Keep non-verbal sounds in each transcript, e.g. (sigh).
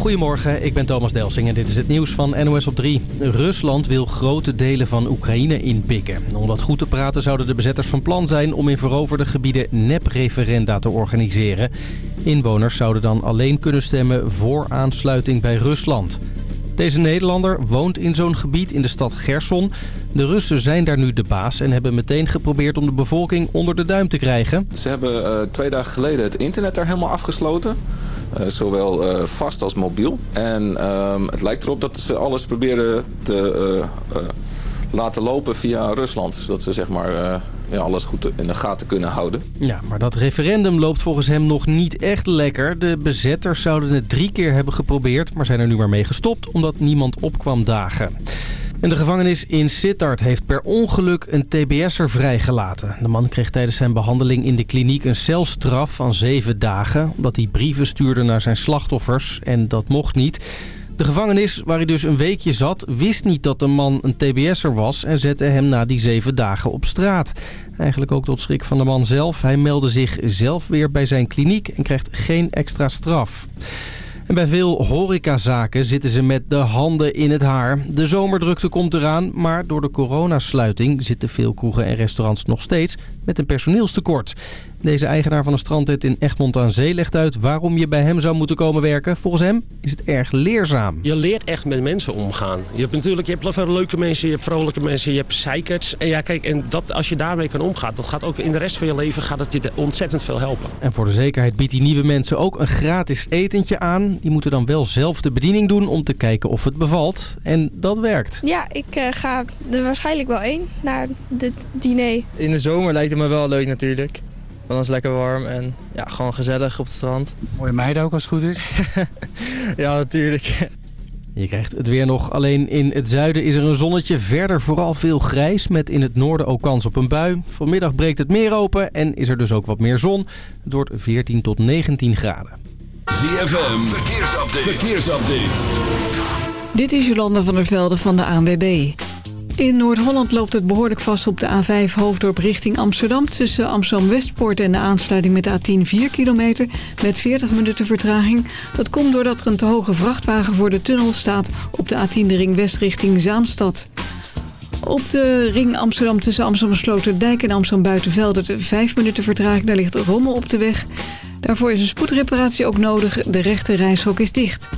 Goedemorgen, ik ben Thomas Delsing en dit is het nieuws van NOS op 3. Rusland wil grote delen van Oekraïne inpikken. Om dat goed te praten zouden de bezetters van plan zijn om in veroverde gebieden nep-referenda te organiseren. Inwoners zouden dan alleen kunnen stemmen voor aansluiting bij Rusland. Deze Nederlander woont in zo'n gebied in de stad Gerson. De Russen zijn daar nu de baas en hebben meteen geprobeerd om de bevolking onder de duim te krijgen. Ze hebben uh, twee dagen geleden het internet daar helemaal afgesloten. Uh, zowel uh, vast als mobiel. En ehm, het lijkt erop dat ze alles proberen te laten lopen via Rusland. Zodat ze zeg maar ja, alles goed in de gaten kunnen houden. Ja, maar dat referendum loopt volgens hem nog niet echt lekker. De bezetters zouden het drie keer hebben geprobeerd, maar zijn er nu maar mee gestopt omdat niemand opkwam dagen. En de gevangenis in Sittard heeft per ongeluk een tbs'er vrijgelaten. De man kreeg tijdens zijn behandeling in de kliniek een celstraf van zeven dagen... omdat hij brieven stuurde naar zijn slachtoffers en dat mocht niet... De gevangenis, waar hij dus een weekje zat, wist niet dat de man een tbs'er was... en zette hem na die zeven dagen op straat. Eigenlijk ook tot schrik van de man zelf. Hij meldde zich zelf weer bij zijn kliniek en krijgt geen extra straf. En bij veel horecazaken zitten ze met de handen in het haar. De zomerdrukte komt eraan, maar door de coronasluiting zitten veel kroegen en restaurants nog steeds met een personeelstekort. Deze eigenaar van een strandtent in Egmond aan Zee legt uit waarom je bij hem zou moeten komen werken. Volgens hem is het erg leerzaam. Je leert echt met mensen omgaan. Je hebt natuurlijk je hebt leuke mensen, je hebt vrolijke mensen, je hebt zeikerts. En ja, kijk, en dat, als je daarmee kan omgaan, dat gaat ook in de rest van je leven gaat het je ontzettend veel helpen. En voor de zekerheid biedt die nieuwe mensen ook een gratis etentje aan. Die moeten dan wel zelf de bediening doen om te kijken of het bevalt. En dat werkt. Ja, ik uh, ga er waarschijnlijk wel één naar dit diner. In de zomer lijkt het me wel leuk natuurlijk. Want dan is het lekker warm en ja, gewoon gezellig op het strand. Mooie meiden ook als het goed is. (laughs) ja, natuurlijk. Je krijgt het weer nog. Alleen in het zuiden is er een zonnetje. Verder vooral veel grijs met in het noorden ook kans op een bui. Vanmiddag breekt het meer open en is er dus ook wat meer zon. Het wordt 14 tot 19 graden. ZFM, verkeersupdate. verkeersupdate. Dit is Jolanda van der Velde van de ANWB. In Noord-Holland loopt het behoorlijk vast op de A5 Hoofddorp richting Amsterdam... tussen Amsterdam-Westpoort en de aansluiting met de A10 4 kilometer... met 40 minuten vertraging. Dat komt doordat er een te hoge vrachtwagen voor de tunnel staat... op de A10 de ring west richting Zaanstad. Op de ring Amsterdam tussen Amsterdam-Sloterdijk en Amsterdam-Buitenveld... 5 minuten vertraging, daar ligt rommel op de weg. Daarvoor is een spoedreparatie ook nodig. De rechte reishok is dicht.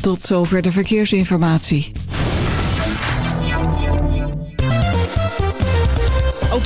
Tot zover de verkeersinformatie.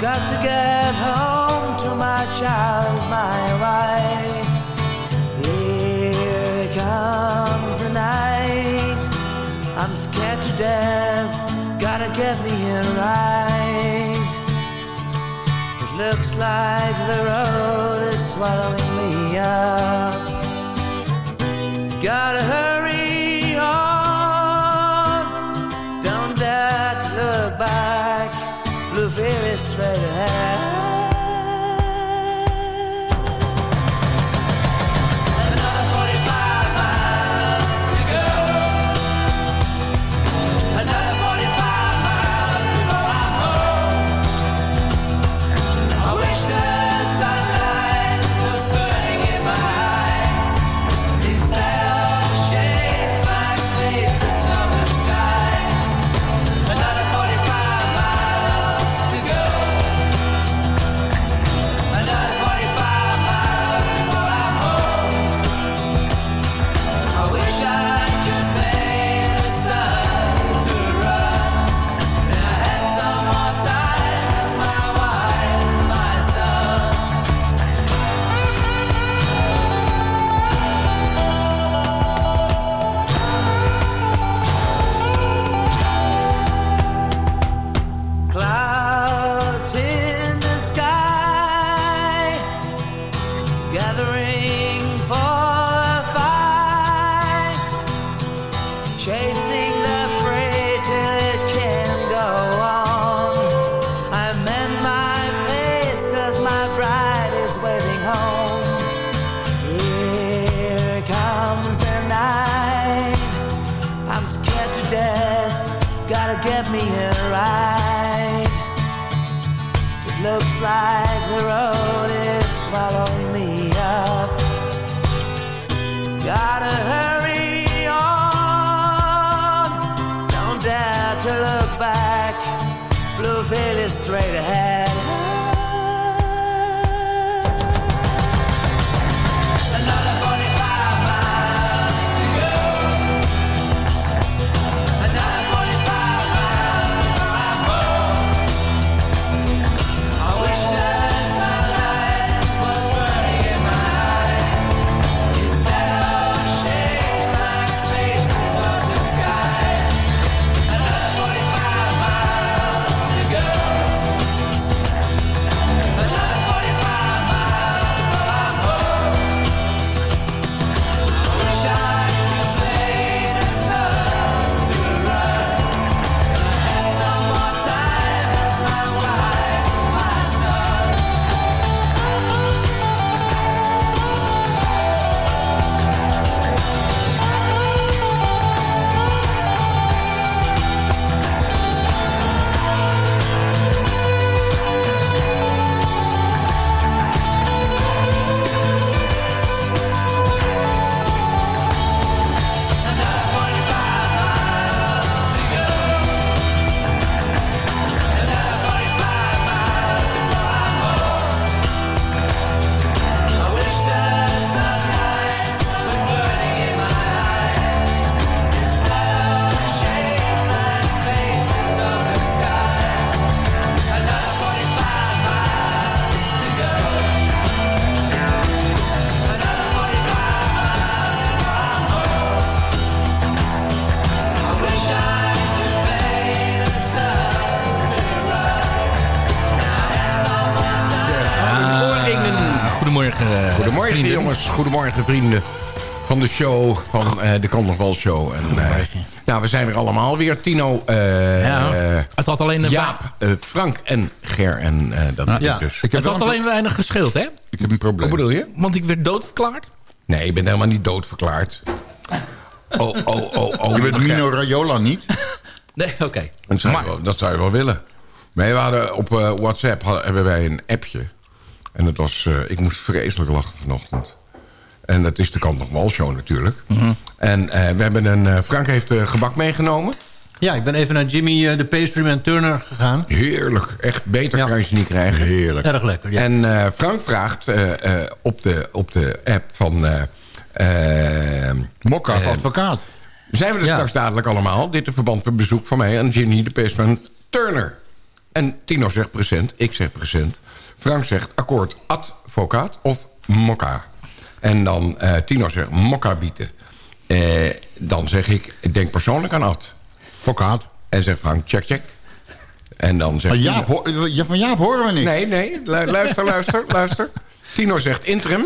Got to get home to my child, my wife. Here comes the night. I'm scared to death. Gotta get me in right. It looks like the road is swallowing me up. Gotta hurry goedemorgen vrienden van de show, van eh, de Carnaval Show. En, eh, nou, we zijn er allemaal weer. Tino, eh, Ja, het had alleen een Jaap, Frank en Ger. En dat ben ik dus. het had alleen weinig gescheeld, hè? Ik heb een probleem. Hoe bedoel je? Want ik werd doodverklaard. Nee, je bent helemaal niet doodverklaard. Oh, oh, oh, oh. (laughs) Je bent Mino Raiola niet? (laughs) Nee, oké. Dat zou, je wel, dat zou je wel willen. Nee, we hadden op WhatsApp hadden, hebben wij een appje. En dat was... ik moest vreselijk lachen vanochtend. En dat is de Kant nog Wal show natuurlijk. En eh, we hebben een... eh, Frank heeft eh, gebak meegenomen. Ja, ik ben even naar Jimmy eh, de Pastryman Turner gegaan. Heerlijk. Echt beter kan je ze niet krijgen. Heerlijk. Erg lekker, ja. En eh, Frank vraagt eh, eh, op, de, op de app van... Mokka advocaat. Zijn we er Ja. straks dadelijk allemaal? Dit in verband met bezoek van mij aan Ginny de Pastman Turner. En Tino zegt present, ik zeg present. Frank zegt akkoord advocaat of mokka. En dan eh, Tino zegt mokka bieten. Eh, dan zeg ik, ik denk persoonlijk aan ad. Advocaat. En zegt Frank, check, check. En dan zegt Maar Jaap, Tino- hoor- van Jaap horen we niks. Nee, nee, lu- luister, luister, luister. Tino zegt interim.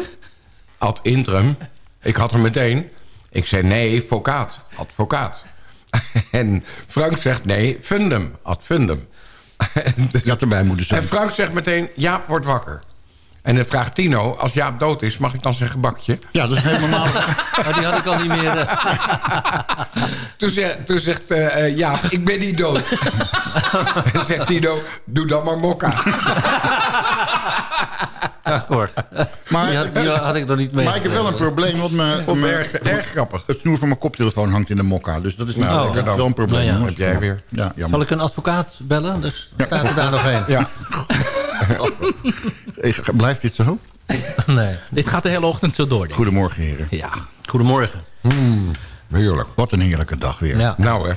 Ad interim. Ik had hem meteen. Ik zei nee, advocaat. Advocaat. (laughs) En Frank zegt nee, fundum. Ad fundum. (laughs) Je had erbij moeten zijn. En Frank zegt meteen, Jaap wordt wakker. En dan vraagt Tino, als Jaap dood is, mag ik dan zijn gebakje? Ja, dat is helemaal... (laughs) Maar die had ik al niet meer... eh, (laughs) Toen, zegt- toen zegt eh, eh, Jaap, ik ben niet dood. (laughs) en zegt Tino, doe dan maar mokka. akkoord. Maar, Die had, die had ik nog niet mee. maar ik heb wel een probleem, want mijn, erg, erg grappig. het snoer van mijn koptelefoon hangt in de mokka. Dus dat is nou, Nou, dat is lekker dan. wel een probleem. Nou ja. Heb jij weer. Ja, Zal ik een advocaat bellen? Dus staat er daar nog een. Ja. Hey, Blijft dit zo? Nee. Dit gaat de hele ochtend zo door. denk ik. Goedemorgen, heren. Ja. Goedemorgen. Heerlijk. Wat een heerlijke dag weer. Ja. Nou hè.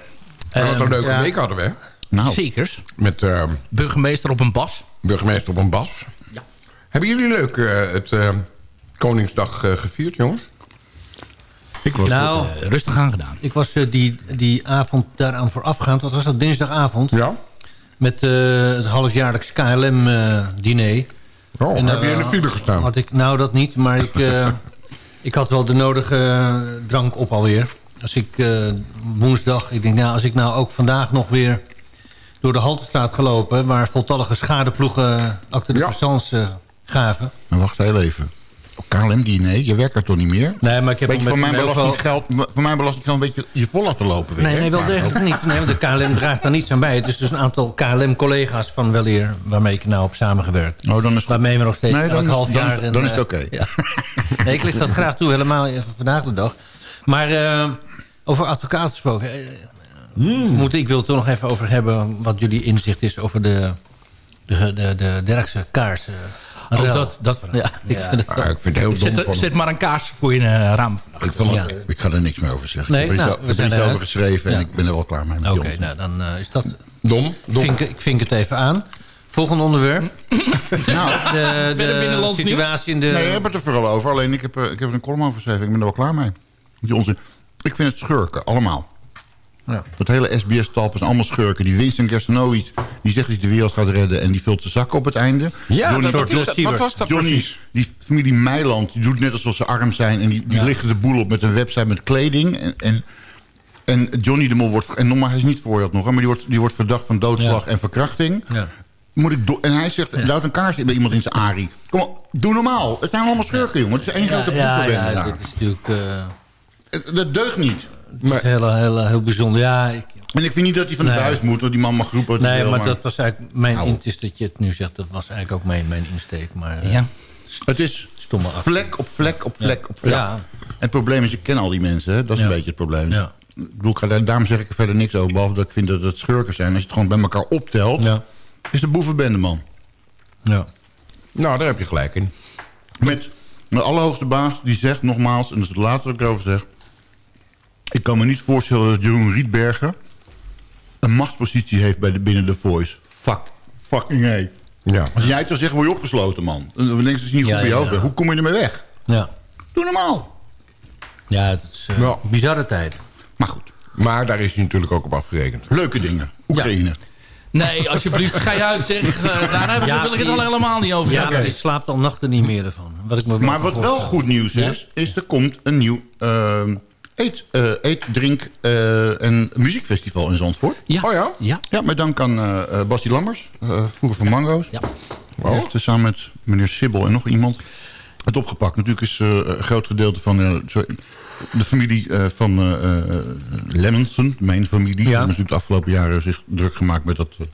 En wat een leuke ja. week hadden we. hè? Nou, Zekers. Met eh, Burgemeester op een bas. burgemeester op een bas. Ja. Hebben jullie leuk eh, het eh, Koningsdag eh, gevierd, jongens? ik was Nou, Eh, rustig aangedaan. ik was eh, die, die avond daaraan voorafgaand. Wat was dat? Dinsdagavond. Ja. Met eh, het halfjaarlijks KLM-diner. Oh, En, heb je eh, in de file gestaan? Had ik, nou, dat niet, maar ik, eh, (laughs) ik had wel de nodige eh, drank op alweer. Als ik eh, woensdag, ik denk nou, als ik nou ook vandaag nog weer door de Haltestraat gelopen... waar voltallige schadeploegen acte de eh, gaven. Wacht heel even. KLM diner, je werkt er toch niet meer? Nee, maar ik heb Weet je, met voor mijn wel- belastinggeld, voor mijn belastinggeld een beetje je vol laten lopen. weer, Nee, hè? nee, wel degelijk niet. Nee, want de KLM draagt daar niets aan bij. Het is dus een aantal KLM-collega's van weleer... waarmee ik nou heb samengewerkt. Oh, dan is waarmee we nog steeds Nee, dan elk half dan is- jaar... en, dan is het eh, oké. ja. (laughs) Nee, ik licht dat graag toe, helemaal even vandaag de dag. Maar eh, over advocaat gesproken... eh, moet, ik wil het er nog even over hebben... wat jullie inzicht is over de, de, de, de Derkse kaars. Eh, Oh, rel. dat, dat Ja, ik vind het Ah, ik vind het heel dom Zet, van zet maar een kaars voor je eh, raam. Ik, vond Ja. ik ga er niks meer over zeggen. Nee, ik heb er nou, er iets over geschreven en Ja. ik ben er wel klaar mee. met Oké, nou dan eh, is dat... dom. dom. Vink, ik vink het even aan. Volgende onderwerp. Nou, (laughs) De, de situatie in de... nee, je hebt het er vooral over. Alleen ik heb, er- ik heb er een column over geschreven. Ik ben er wel klaar mee. Die onzin. Ik vind het schurken, allemaal. Ja. Dat hele SBS-talp is allemaal schurken. Die Winston Gerstenovic, die zegt dat hij de wereld gaat redden... en die vult zijn zak op het einde. Ja, Johnny, dat, Sievert. wat was dat Johnny, precies? die familie Meiland, die doet net alsof ze arm zijn... en die, die lichten de boel op met een website met kleding. En, en, en Johnny de Mol wordt... en nogmaals, hij is niet veroordeeld nog... hè, maar die wordt, die wordt verdacht van doodslag Ja. en verkrachting... Ja. Moet ik do- en hij zegt, duwt een kaars bij iemand in zijn arie. Kom op, doe normaal. Het zijn allemaal schurken, jongen. Het is één Ja, grote ja, proefverbende ja, daar. dit is natuurlijk... eh, Het- Dat deugt niet. Het is heel, heel, heel bijzonder. Ja, ik, En ik vind niet dat hij van de Nee. buis moet, want die man mag roepen nee, wil, maar dat was eigenlijk mijn... Hou in- op. Het is dat je het nu zegt, dat was eigenlijk ook mijn, mijn insteek. Maar eh, Ja. Het is stomme actie. vlek op vlek op vlek op vlek. Ja. En het probleem is, ik ken al die mensen. Hè? Dat is Ja. een beetje het probleem. Ja. Ik bedoel, daarom zeg ik er verder niks over. Behalve dat ik vind dat het schurken zijn. Als je het gewoon bij elkaar optelt, Ja. is de boevenbende, man. Ja. Nou, daar heb je gelijk in. Met de allerhoogste baas die zegt nogmaals... en dat is het laatste wat ik erover zeg... ik kan me niet voorstellen dat Jeroen Rietbergen... een machtspositie heeft bij de, binnen de Voice. Fuck. Fucking hey. Ja. Als jij het zou zeggen, word je opgesloten, man. Dan denk je dat je niet goed Ja, bij ja, bent. Hoe kom je ermee weg? Ja. Doe normaal. Ja, het is eh, Ja. bizarre tijd. Maar goed, Maar daar is hij natuurlijk ook op afgerekend. leuke dingen. Oekraïne. Nee, alsjeblieft, ga je uit zeg. Eh, daar heb ik- Ja, wil ik het al helemaal niet over Ja, ik slaap al nachten niet meer ervan. Wat ik me Maar wat wel goed nieuws Ja? is... is er komt een nieuw ehm, eet, eh, eet, drink eh, en muziekfestival in Zandvoort. Ja. Oh ja? Ja. Ja, met dank aan eh eh, Basti Lammers, eh, vroeger van Mango's. Ja. Heeft samen met meneer Sibbel en nog iemand het opgepakt. Natuurlijk is eh, een groot gedeelte van eh, sorry, de familie eh, van eh eh, Lemmensen, mijn familie. Die hebben natuurlijk de afgelopen jaren zich druk gemaakt met dat uh,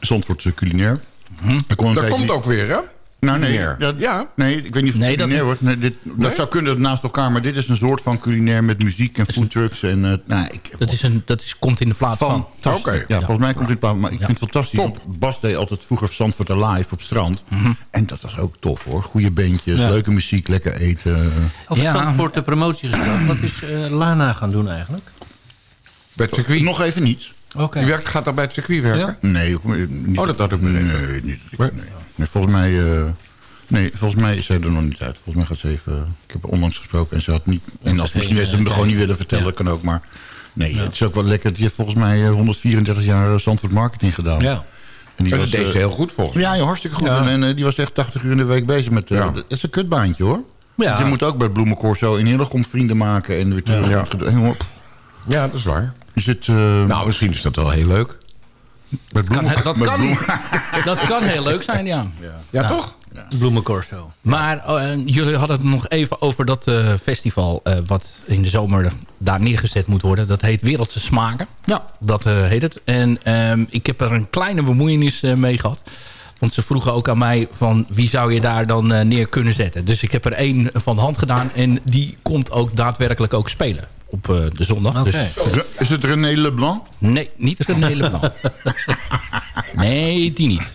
Zandvoortse culinair. Een Dat komt niet- ook weer, hè? Nou, nee, ja, Ja. nee, ik weet niet of het Nee, dat culinair niet. wordt. Nee, dit, Dat zou kunnen naast elkaar, maar dit is een soort van culinair met muziek en foodtrucks. En, eh, nou, ik, Dat, is een, dat is, komt in de plaats van. Fantastisch. Oké. Ja, volgens mij komt dit plaat. Maar ik Ja. vind het fantastisch. Top. Bas deed altijd vroeger Zandvoort Alive op strand. En dat was ook tof hoor. Goede beentjes, Ja. leuke muziek, lekker eten. Over Ja. Zandvoort de promotie gesproken. Wat is eh, Lana gaan doen eigenlijk? Bij het circuit. Nog even niets. Oké. Die werkt, gaat dan bij het circuit werken? Nee, niet, Oh, dat had ik me nee, even. nee, niet. Nee. Nee, volgens mij... eh, nee, volgens mij is zij er nog niet uit. Volgens mij gaat ze even... Ik heb onlangs gesproken en ze had niet... En als misschien heeft ze het me gewoon niet willen vertellen, Ja. kan ook. Maar nee, het is ook wel lekker. Die heeft volgens mij eh, 134 jaar Zandvoort Marketing gedaan. Ja. En die Maar dat deed eh, ze heel goed volgens mij. Ja, ja, hartstikke goed. En eh, die was echt 80 uur in de week bezig met... eh, Ja. Het is een kutbaantje hoor. Ja. Je moet ook bij Bloemencorso in Hillegom vrienden maken en weer terug. Ja. Ja, dat is waar. Zit... eh, Nou, misschien is dat wel heel leuk. Met Kan, dat, met kan, (laughs) dat kan heel leuk zijn, ja. Ja, toch? Bloemencorso. Maar eh, jullie hadden het nog even over dat eh, festival... eh, wat in de zomer daar neergezet moet worden. Dat heet Wereldse Smaken. Ja. Dat eh, heet het. En ehm, ik heb er een kleine bemoeienis mee gehad. Want ze vroegen ook aan mij van wie zou je daar dan neer kunnen zetten. Dus ik heb er één van de hand gedaan. En die komt ook daadwerkelijk ook spelen op eh, de zondag. Dus, Is het René Leblanc? nee, niet René Leblanc. (laughs) nee, die niet.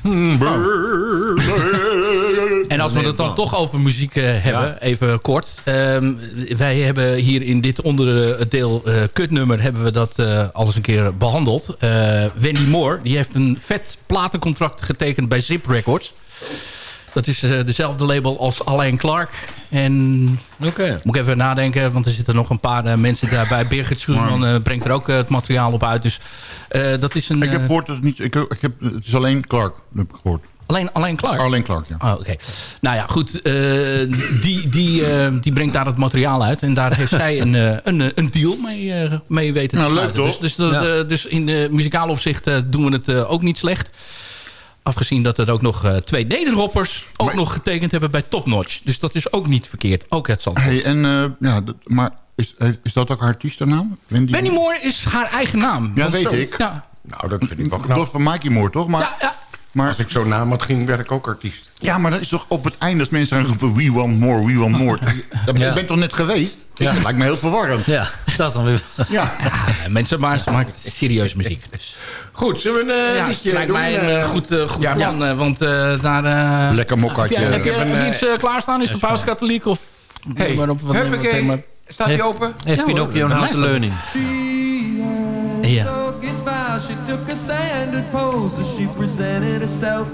En als we het dan toch over muziek eh, hebben, even kort. Ehm, wij hebben hier in dit onderdeel eh kutnummer... hebben we dat eh al eens een keer behandeld. Eh, Wendy Moore, die heeft een vet platencontract getekend bij Zip Records. Dat is eh, dezelfde label als Alain Clark. En Oké. moet ik even nadenken, want er zitten nog een paar eh, mensen daarbij. Birgit Schuurman eh, brengt er ook het materiaal op uit. Dus eh, dat is een... Ik heb eh, gehoord dat het niet... Ik, ik heb, het is alleen Clark, heb ik gehoord. Alleen, alleen Clark? Alleen Clark, ja. Oh, Oké. Nou ja, goed. eh, die, die, eh, die brengt daar het materiaal uit. En daar heeft zij een, eh, een, een deal mee, eh, mee weten te Nou, leuk, sluiten. toch? Dus, dus, dat, Ja. dus in de muzikale opzicht eh, doen we het ook niet slecht. Afgezien dat er ook nog eh, twee nederhoppers ook nog getekend hebben bij Top Notch. Dus dat is ook niet verkeerd. Ook het Zandvoort. Hey, en, eh, ja, dat- maar is, is dat ook haar artiestennaam? Wendy Benny Moore is haar eigen naam. Ja, weet zo- ik. Ja. Nou, dat vind ik wel knap. Dochter van Mikey Moore, toch? Maar, Ja, ja. Maar, Als ik zo naam had ging, werd ik ook artiest. Ja, maar dat is toch op het einde als mensen gaan roepen... We want more, we want more. Dat Ja. Ik ben toch net geweest? Ja. Dat lijkt me heel verwarrend. Ja, dat dan weer. Ja. Ja, mensen maar, ze maken serieuze muziek. Dus. Goed, zullen we een eh, Ja, liedje lijkt doen? mij een Eh, goed, eh, goed ja, plan. eh, want eh, daar... eh, Lekker mokkaatje. Heb, heb je, Ik heb heb iets klaarstaan? Is de paus katholiek? Of Hey, maar op, wat huppakee. thema? Staat die open? Heeft Ja, Pinocchio een houten leuning? Ja. She took a standard pose as she presented herself.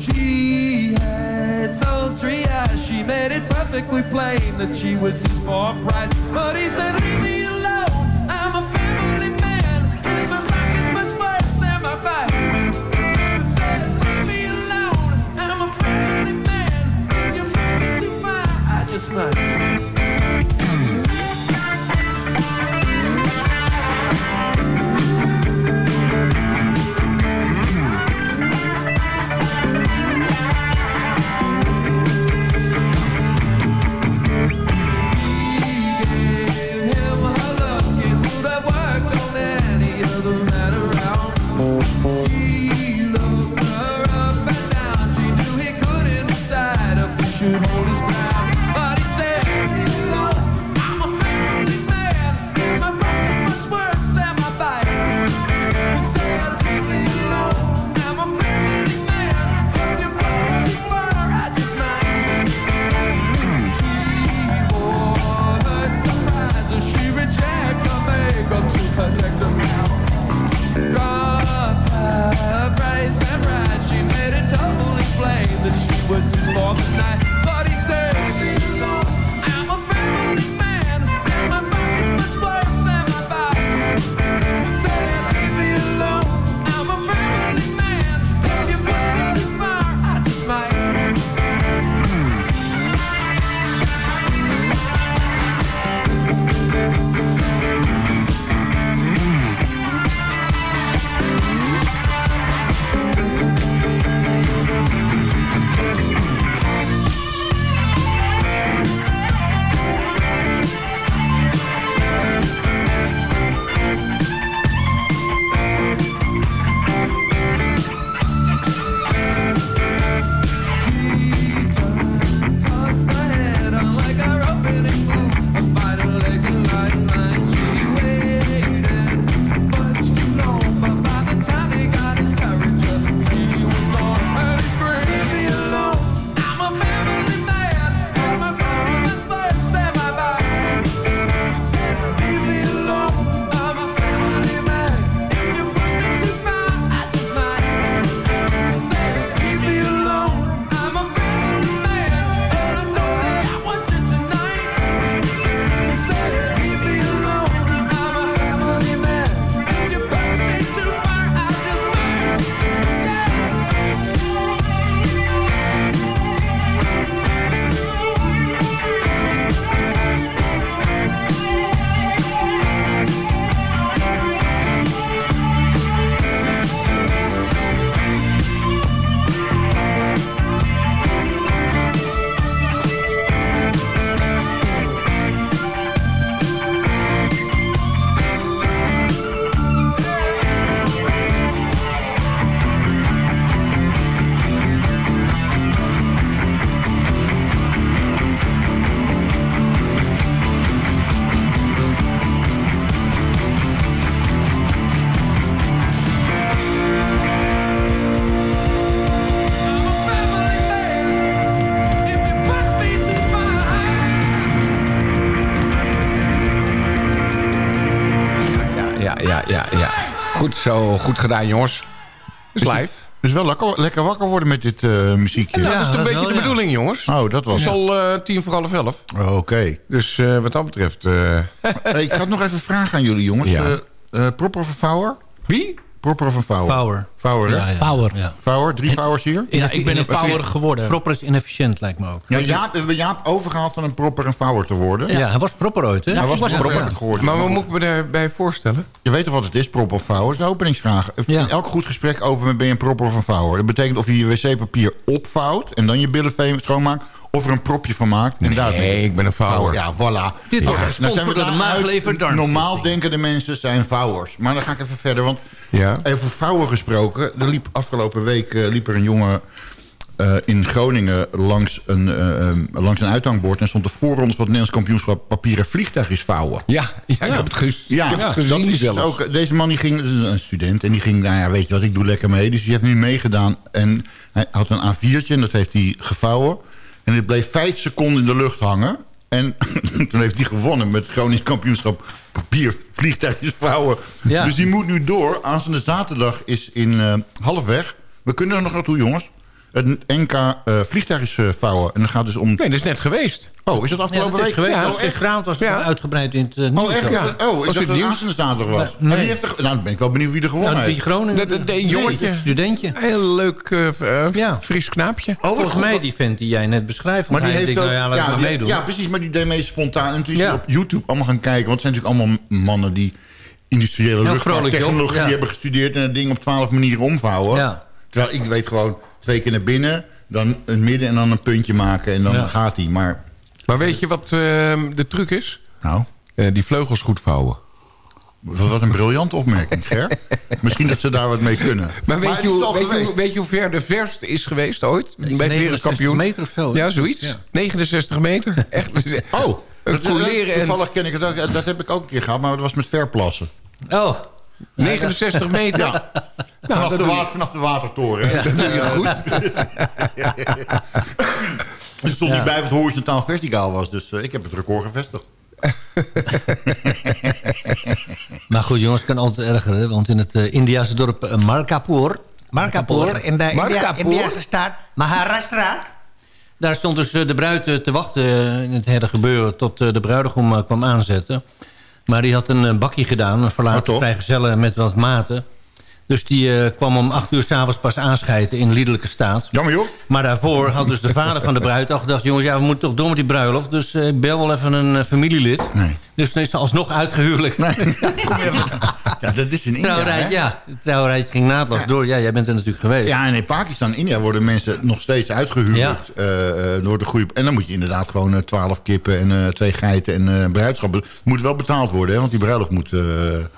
She had sultry eyes, she made it perfectly plain that she was his for a price. But he said, Leave me alone, I'm a zo, goed gedaan jongens. Is live. Dus wel lekker, lekker wakker worden met dit eh, muziekje. Ja, dat is een beetje de bedoeling jongens. Oh, dat was Het is al eh, tien voor half elf. Oké. Dus eh, wat dat betreft... eh, (laughs) Hey, ik had nog even vragen aan jullie jongens. Ja. Eh, eh, proppervervouwer? Wie? Proper of een vouwer? Vouwer. Vouwer, hè? Ja, ja. Vouwer. Ja. Vouwer, drie vouwers hier? Ja, ik ben een vouwer geworden. Proper is inefficiënt, lijkt me ook. Ja, Jaap, we hebben Jaap overgehaald van een proper en vouwer te worden. Ja, hij was proper ooit, hè? hij was, was proper gehoord. Maar wat moet ik me daarbij voorstellen? Je weet toch wat het is, proper of vouwer? Dat is een openingsvraag. In elk goed gesprek open met ben je een proper of een vouwer. Dat betekent of je je wc-papier opvouwt... en dan je billenveen schoonmaakt... of er een propje van maakt. En daar Nee, ik ben een vouwer. Ja, voilà. Dit wordt Oké, gesponsord door de daaruit. Maaglever Darmstichting. Normaal denken de mensen zijn vouwers. Maar dan ga ik even verder, want Ja. over vouwen gesproken... er liep afgelopen week eh, liep er een jongen eh, in Groningen langs een, eh, eh, langs een uithangbord... en stond de voorrondes van het Nederlands kampioenschap papieren vliegtuig is vouwen. Ja, ja, ik heb het, ge Ja, ik heb het gezien dat is zelfs. ook. Deze man die ging, een student, en die ging, nou ja, weet je wat, ik doe lekker mee. Dus die heeft nu meegedaan en hij had een A4'tje en dat heeft hij gevouwen. En het bleef vijf seconden in de lucht hangen. En (laughs) toen heeft hij gewonnen met het Gronings kampioenschap papier vliegtuigjes vouwen. Ja. Dus die moet nu door. Aanstaande zaterdag is in eh, halfweg. We kunnen er nog naartoe, jongens. Het NK eh vliegtuigjes eh, vouwen. En dan gaat dus om... Nee, dat is net geweest. Oh, is dat Ja, afgelopen dat is week? geweest. Ja, Ja, oh, gisteravond was het Ja. uitgebreid in het uh, nieuws. Oh, echt? Ja. Oh, ik Was dacht het dat het nieuws? aanstaande zaterdag was. Nee. Maar wie heeft er... Nou, dan ben ik wel benieuwd wie er gewonnen Nou, die heeft. Groningen. Dat- dat- dat jongetje. Nee, studentje. Heel leuk, eh, eh, Ja. fris knaapje. Volgens mij die vent die jij net beschrijft. Maar die heeft denkt, ook, nou ja, laat ja, maar die- meedoen. ja, precies, maar die deed meest spontaan. En toen is hij Ja. op YouTube allemaal gaan kijken. Want het zijn natuurlijk allemaal mannen die industriële luchtvaarttechnologie. Ja. hebben gestudeerd... en het ding op twaalf manieren omvouwen. Ja. Terwijl ik weet gewoon twee keer naar binnen, dan een midden en dan een puntje maken... en dan Ja. gaat hij. Maar, Maar weet je wat eh, de truc is? nou, Eh, die vleugels goed vouwen. dat was een briljante opmerking, Ger. (laughs) Misschien dat ze daar wat mee kunnen. Maar weet, het je, hoe, weet, je, geweest. hoe- weet je hoe ver de verste is geweest ooit? Bij het 69 wereldkampioen? meter of zo. Ja, zoiets. Ja. 69 meter. (laughs) Echt. Oh, Een dat, en- toevallig ken ik het ook. Dat heb ik ook een keer gehad, maar dat was met verplassen. Oh, 69 meter. Ja. Nou, vanaf, de water, vanaf de watertoren. hè. dat doe je goed. Er stond Ja. niet bij of het horizontaal verticaal was. Dus eh, ik heb het record gevestigd. (laughs) Maar goed, jongens, het kan altijd erger. Hè? Want in het uh, Indiase dorp uh, Markapur... Markapur, in de India? Indiase staat Maharashtra... Daar stond dus uh, de bruid te wachten in het hele gebeuren... tot uh, de bruidegom uh, kwam aanzetten. Maar die had een uh, bakkie gedaan, een verlaten Oh, vrijgezellen met wat maten. Dus die uh, kwam om acht uur s'avonds pas aanschijten in liederlijke staat. Jammer joh. Maar daarvoor had dus de vader van de bruid al gedacht... jongens, ja, we moeten toch door met die bruiloft. Dus uh, ik bel wel even een uh, familielid. Nee. Dus dan is ze alsnog uitgehuwelijkd. Nee, kom je even. Ja, dat is in India, Trouwrijd, hè? ja. Het trouwrijd ging naadloos Ja. door. Ja, jij bent er natuurlijk geweest. Ja, en in Pakistan en India worden mensen nog steeds uitgehuwelijkt eh, eh, door de groep. En dan moet je inderdaad gewoon eh, twaalf kippen en eh, twee geiten en eh bruidschappen. Moet wel betaald worden, hè, want die bruiloft moet... eh,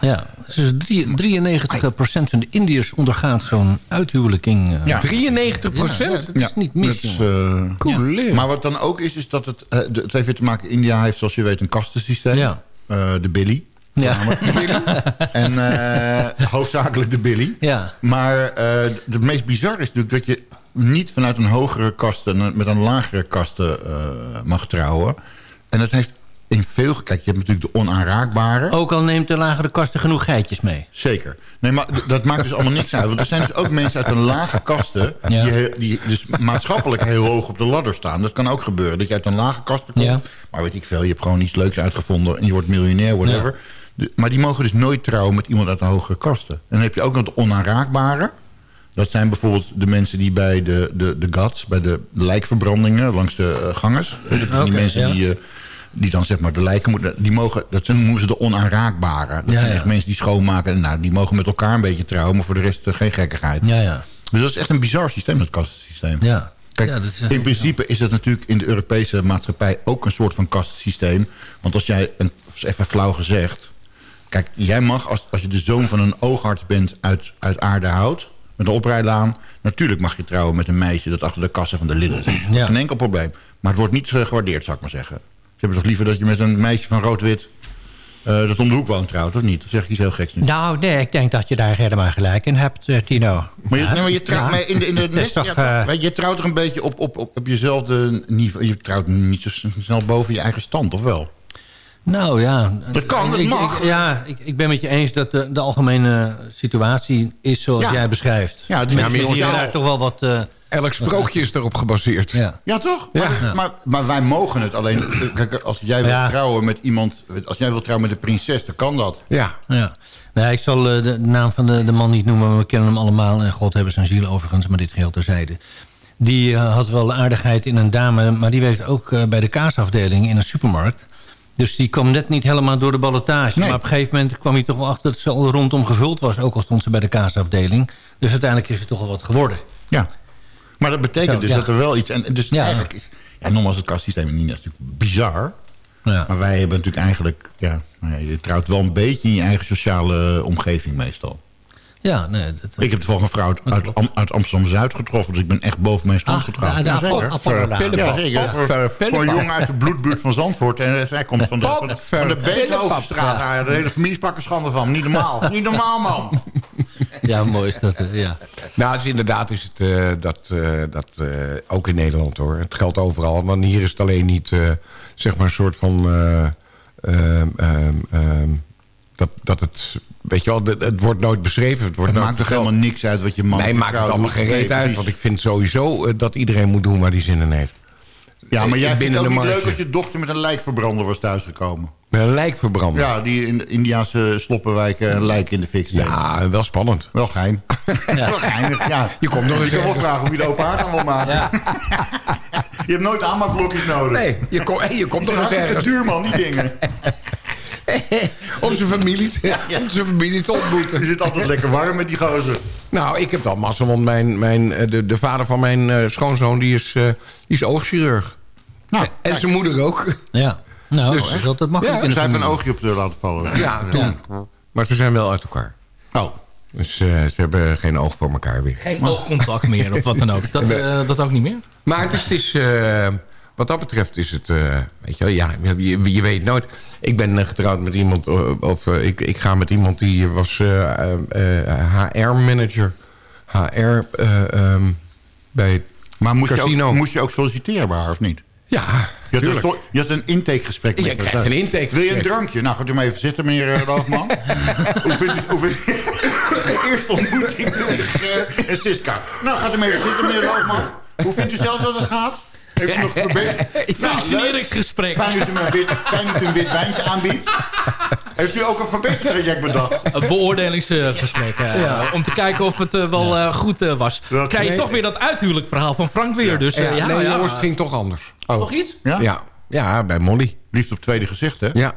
Ja, dus drie- 93% van de Indiërs ondergaat zo'n uithuwelijking. Ja. 93 Ja, procent? dat is niet mis, dat is, jongen. Cool. Maar wat dan ook is, is dat het... het heeft weer te maken... India heeft, zoals je weet, een kastensysteem. Eh, de Billy. Ja. (laughs) En eh, hoofdzakelijk de Billy. Ja. Maar eh het meest bizar is natuurlijk dat je niet vanuit een hogere kasten met een lagere kasten mag trouwen. En dat heeft in veel... Kijk, je hebt natuurlijk de onaanraakbare. Ook al neemt de lagere kasten genoeg geitjes mee. Zeker. Nee, maar dat maakt dus allemaal niks uit. Want er zijn dus ook mensen uit een lage kasten... Ja. Die, die dus maatschappelijk heel hoog op de ladder staan. Dat kan ook gebeuren. Dat je uit een lage kasten komt. Ja. Maar weet ik veel, je hebt gewoon iets leuks uitgevonden... en je wordt miljonair, whatever. De- maar die mogen dus nooit trouwen met iemand uit een hogere kasten. En dan heb je ook nog de onaanraakbare. Dat zijn bijvoorbeeld de mensen die bij de, de, de GATS... bij de lijkverbrandingen langs de eh, gangers... Dat zijn die mensen ja. die... eh, die dan zeg maar de lijken moeten... Die mogen, dat noemen ze de onaanraakbare. Dat Ja, zijn ja. echt mensen die schoonmaken. Nou, die mogen met elkaar een beetje trouwen... maar voor de rest eh, geen gekkigheid. Ja, ja. Dus dat is echt een bizar systeem, dat kastensysteem. Ja. Kijk, Ja, dat is, in principe is het natuurlijk in de Europese maatschappij... ook een soort van kastensysteem. Want als jij, een, even flauw gezegd... Kijk, jij mag, als, als je de zoon van een oogarts bent uit, uit Aardehout... met een oprijlaan... natuurlijk mag je trouwen met een meisje... dat achter de kassen van de Lidl zit. Ja. Geen enkel probleem. Maar het wordt niet gewaardeerd, zou ik maar zeggen. Ze hebben toch liever dat je met een meisje van rood-wit... eh, dat om de hoek woont trouwt, of niet? Of zeg ik iets heel geks nu? Nou, nee, ik denk dat je daar helemaal gelijk in hebt, eh, Tino. Maar je, Ja. nee, maar je trouwt Ja. in de, in de (laughs) toch, ja, eh, je trouwt er een beetje op, op, op, op jezelfde niveau. Je trouwt niet zo snel boven je eigen stand, of wel? Nou ja. Dat kan, dat ik, mag. ik- ja, ik, ik ben met je eens dat de, de algemene situatie is zoals Ja. jij beschrijft. Ja, is Mensen daar toch wel wat... eh, Elk sprookje is erop gebaseerd. ja. Ja, toch? Ja. Maar, maar, maar wij mogen het alleen. Kijk, als jij wil Ja. trouwen met iemand. Als jij wil trouwen met een prinses, dan kan dat. Ja. Ja. Nee, ik zal eh, de naam van de, de man niet noemen, maar we kennen hem allemaal. En God hebben zijn ziel overigens, maar dit geheel terzijde. Die eh, had wel aardigheid in een dame, maar die werkt ook bij de kaasafdeling in een supermarkt. Dus die kwam net niet helemaal door de ballotage. Maar op een gegeven moment kwam hij toch wel achter dat ze al rondom gevuld was. Ook al stond ze bij de kaasafdeling. Dus uiteindelijk is het toch wel wat geworden. Ja. Maar dat betekent Zo, dus ja. dat er wel iets... En dus Ja. eigenlijk is... Ja, nogmaals, het India is natuurlijk bizar. Ja. Maar wij hebben natuurlijk eigenlijk... Ja, nou ja, je trouwt wel een beetje in je eigen sociale omgeving meestal. Ja, nee. Dat, Ik heb toevallig een vrouw uit, uit, Am- uit Amsterdam-Zuid getroffen. Dus ik ben echt boven mijn stand Ah, getrouwd. ja, zeker. Ja, zeker. Voor, een jongen uit de bloedbuurt van Zandvoort. En zij komt van de, van de, van de Beethovenstraat. Ja. De hele familie sprak er schande van. Niet normaal. Niet normaal, man. (laughs) Ja, mooi is dat. ja. Nou, dus inderdaad is het eh, dat, eh, dat eh, ook in Nederland hoor. Het geldt overal. Want hier is het alleen niet, eh, zeg maar, een soort van... eh, ehm, ehm, ehm, dat, dat het... Weet je wel, het, het wordt nooit beschreven. Het, wordt Het nooit maakt toch helemaal niks uit wat je man Nee, maakt het allemaal geen reet uit. Want ik vind sowieso eh, dat iedereen moet doen waar hij zin in heeft. Ja, maar jij vindt het ook niet leuk dat je dochter met een lijkverbrander was thuisgekomen. Met een lijk verbranden. Ja, die in de Indiaanse sloppenwijken een lijk in de fik. Ja, wel spannend. Wel geheim. (laughs) wel geinig, ja. Je komt nog eens Je ergens- vragen hoe je de open haard aan wil maken. (laughs) je hebt nooit aanmaakblokjes nodig. Nee, je, kom, hey, je komt Het is nog eens ergens. duur, man, die dingen. (laughs) (laughs) Om zijn familie, te, om zijn familie te ontmoeten. (laughs) Je zit altijd lekker warm met die gozer. Nou, ik heb wel massa, want mijn, mijn, eh, de, de vader van mijn eh, schoonzoon die is, eh, die is oogchirurg. Nou, en zijn moeder ook. Ja. Nou, Dus- dat is altijd makkelijk Ja, in de Zij hebben een oogje op de laten vallen. Ja, toen. Maar ze zijn wel uit elkaar. Oh. Dus ze hebben geen oog voor elkaar weer. Geen oogcontact meer of wat dan ook. Dat, (laughs) dat ook niet meer? Maar het is, het is eh, wat dat betreft is het, eh, weet je wel, ja, je, je weet nooit. Ik ben eh, getrouwd met iemand, eh, of ik, ik ga met iemand die was HR-manager. HR eh, ehm, bij het Maar moest je, ook, moest je ook solliciteren bij haar, of niet? Ja, Je had, een, je had een intakegesprek. met Je krijgt een intakegesprek. Wil je een drankje? Nou, gaat u maar even zitten, meneer Loogman. (laughs) hoe vindt u... De eerste ontmoeting tussen Ger en Siska. Nou, gaat u maar even zitten, meneer Loogman. Hoe vindt u zelf dat het gaat? Heeft u nog (laughs) verbeterd? Functioneringsgesprek. Fijn dat u me een wit, fijn dat u een wit wijntje aanbiedt. Heeft u ook een verbetertraject bedacht? Een beoordelingsgesprek. eh, Om te kijken of het eh, wel eh, goed was. Dat- Krijg je nee. toch weer dat uiterlijk verhaal van Frank weer. Dus, Ja, ja, nee, ja. jongens, het ging toch anders. Oh. Nog iets? Ja? Ja, ja bij Molly. Liefst op tweede gezicht, hè? Ja,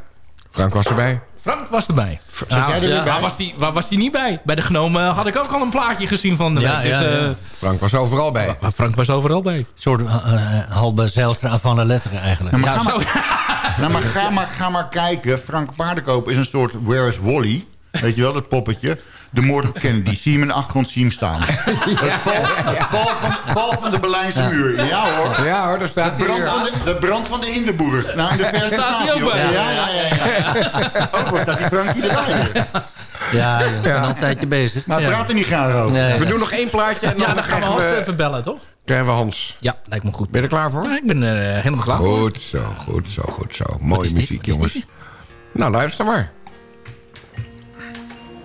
Frank was erbij. Frank was erbij. Zat jij er weer bij? Waar was, die, waar was die niet bij? Bij de genomen had ik ook al een plaatje gezien van de Ja, week. Dus, ja, ja. eh, Frank was overal bij. maar Frank was overal bij. Een soort uh, halbe Zijlstra van de letteren eigenlijk. Nou, maar, Ja, ga, zo. maar, (laughs) nou, maar, ga, maar ga maar kijken. Frank Paardenkoop is een soort Where is Wally? Weet je wel, dat poppetje. De moord op Kennedy. Zie je hem in de achtergrond zie je hem staan. (laughs) Het val, het val, van, val van de Berlijnse muur. Ja hoor. Ja hoor, daar staat De brand, van de, de brand van de Hindenburg. Nou, in de (laughs) verse Staat hij ook bij? Ja, ja, ja. ja. (laughs) Ook wordt dat die Frankie erbij. Ja, je bent al een tijdje bezig. Maar Ja. praat er niet graag over. Nee. We doen nog één plaatje en dan, Ja, dan gaan we Hans we, even bellen, toch? krijgen we Hans. Ja, lijkt me goed. Ben je er klaar voor? Ja, ik ben er eh, helemaal klaar voor. Goed zo, goed zo, goed zo. Mooie muziek, jongens. Nou, luister maar.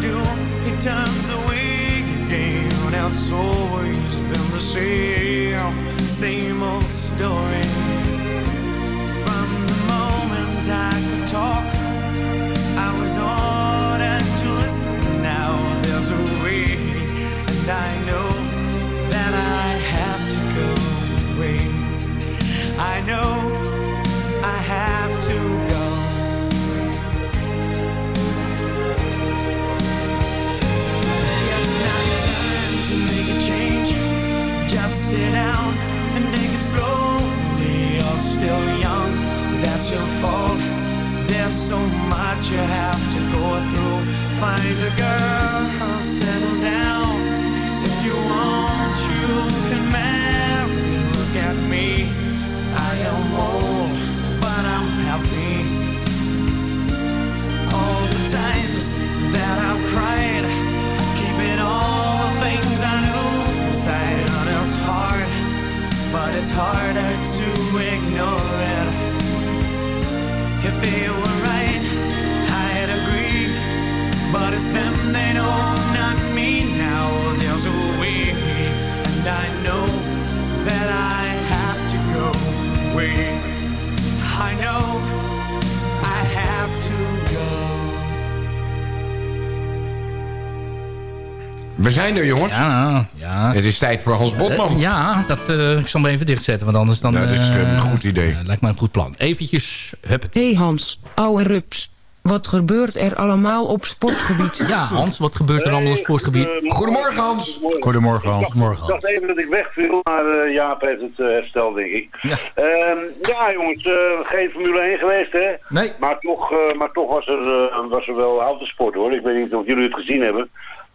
Do? He turns away again. It's always been the same, same old story. From the moment I could talk, I was ordered to listen. Now there's a way, and I know that I have to go away. I know you have to go through. Find a girl, settle down. If you want, you can marry. Look at me, I am old, but I'm happy. All the times that I've cried, keeping all the things I knew inside. And it's hard, but it's harder to ignore We zijn er, jongens. Ja, ja. Het is tijd voor Hans Botman. Eh, ja, dat, eh, ik zal hem even dichtzetten, want anders dan... Ja, dat is eh, een goed idee. lijkt mij een goed plan. Eventjes, hup. Hey Hans, ouwe rups. Wat gebeurt er allemaal op sportgebied? (laughs) Ja, Hans, wat gebeurt er allemaal op sportgebied? Goedemorgen, Hans. Goedemorgen, Hans. Morgen. Ik dacht even dat ik wegviel, maar eh, Jaap heeft het eh, hersteld, denk ik. Ja, ja jongens, eh, geen Formule 1 geweest, hè? Nee. Maar toch, eh, maar toch was, er, eh, was er wel autosport, hoor. Ik weet niet of jullie het gezien hebben.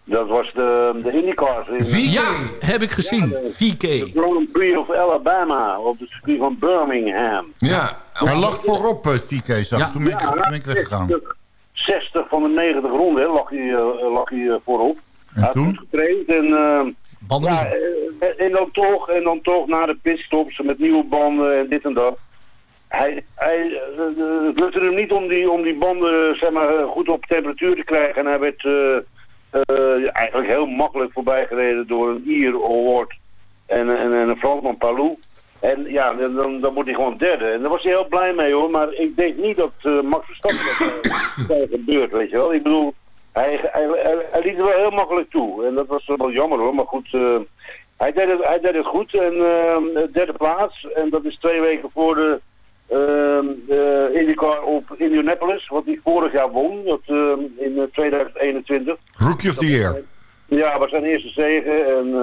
Dat was de, de IndyCars. In, Ja, heb ik gezien. VK. De Grand Prix of Alabama, op het circuit van Birmingham. Ja, Hij lag voorop, uh, TK, zag ik. Toen ben ik, toen ben ik weggegaan. 60 van de 90 ronden lag hij, eh, lag hij eh, voorop. Hij had toen? getraind en, eh, ja, eh, en dan toch, en dan toch na de pitstops met nieuwe banden en dit en dat. Hij, hij, eh, eh, het lukte hem niet om die, om die banden zeg maar, eh, goed op temperatuur te krijgen. En hij werd eh, eh, eigenlijk heel makkelijk voorbijgereden door een Ier Award en, en, en een Fransman Palou. En ja, dan, dan wordt hij gewoon derde. En daar was hij heel blij mee hoor. Maar ik denk niet dat eh, Max Verstappen dat (coughs) uh, gebeurt, weet je wel. Ik bedoel, hij, hij, hij, hij liet het wel heel makkelijk toe. En dat was wel jammer hoor. Maar goed, eh, hij, deed het, hij deed het goed. En derde plaats. En dat is twee weken voor de uh, IndyCar op Indianapolis. Wat hij vorig jaar won. Dat, in 2021. Rookie of the Year. Ja, was zijn eerste zegen. En...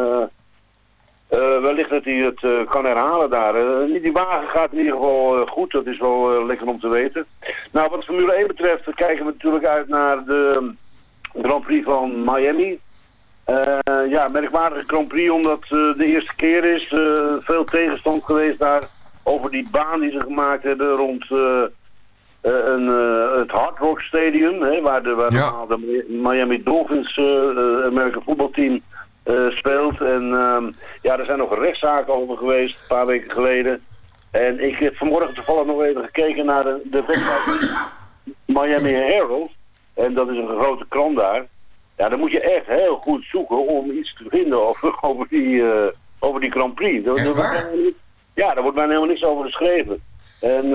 Uh, wellicht dat hij het uh, kan herhalen daar. Uh, die wagen gaat in ieder geval goed, dat is wel lekker om te weten. Nou, wat Formule 1 betreft kijken we natuurlijk uit naar de Grand Prix van Miami. ja, merkwaardige Grand Prix omdat het de eerste keer is. veel tegenstand geweest daar over die baan die ze gemaakt hebben rond een, het Hard Rock Stadium. Hè, waar de, waar ja. de Miami Dolphins, American voetbalteam... Uh, speelt. En uh, ja, er zijn nog rechtszaken over geweest, een paar weken geleden. En ik heb vanmorgen toevallig nog even gekeken naar de, de website Miami Herald. En dat is een grote krant daar. Ja, dan moet je echt heel goed zoeken om iets te vinden over, (laughs) over, die, uh, over die Grand Prix. Niet, ja, daar wordt bijna helemaal niks over geschreven. En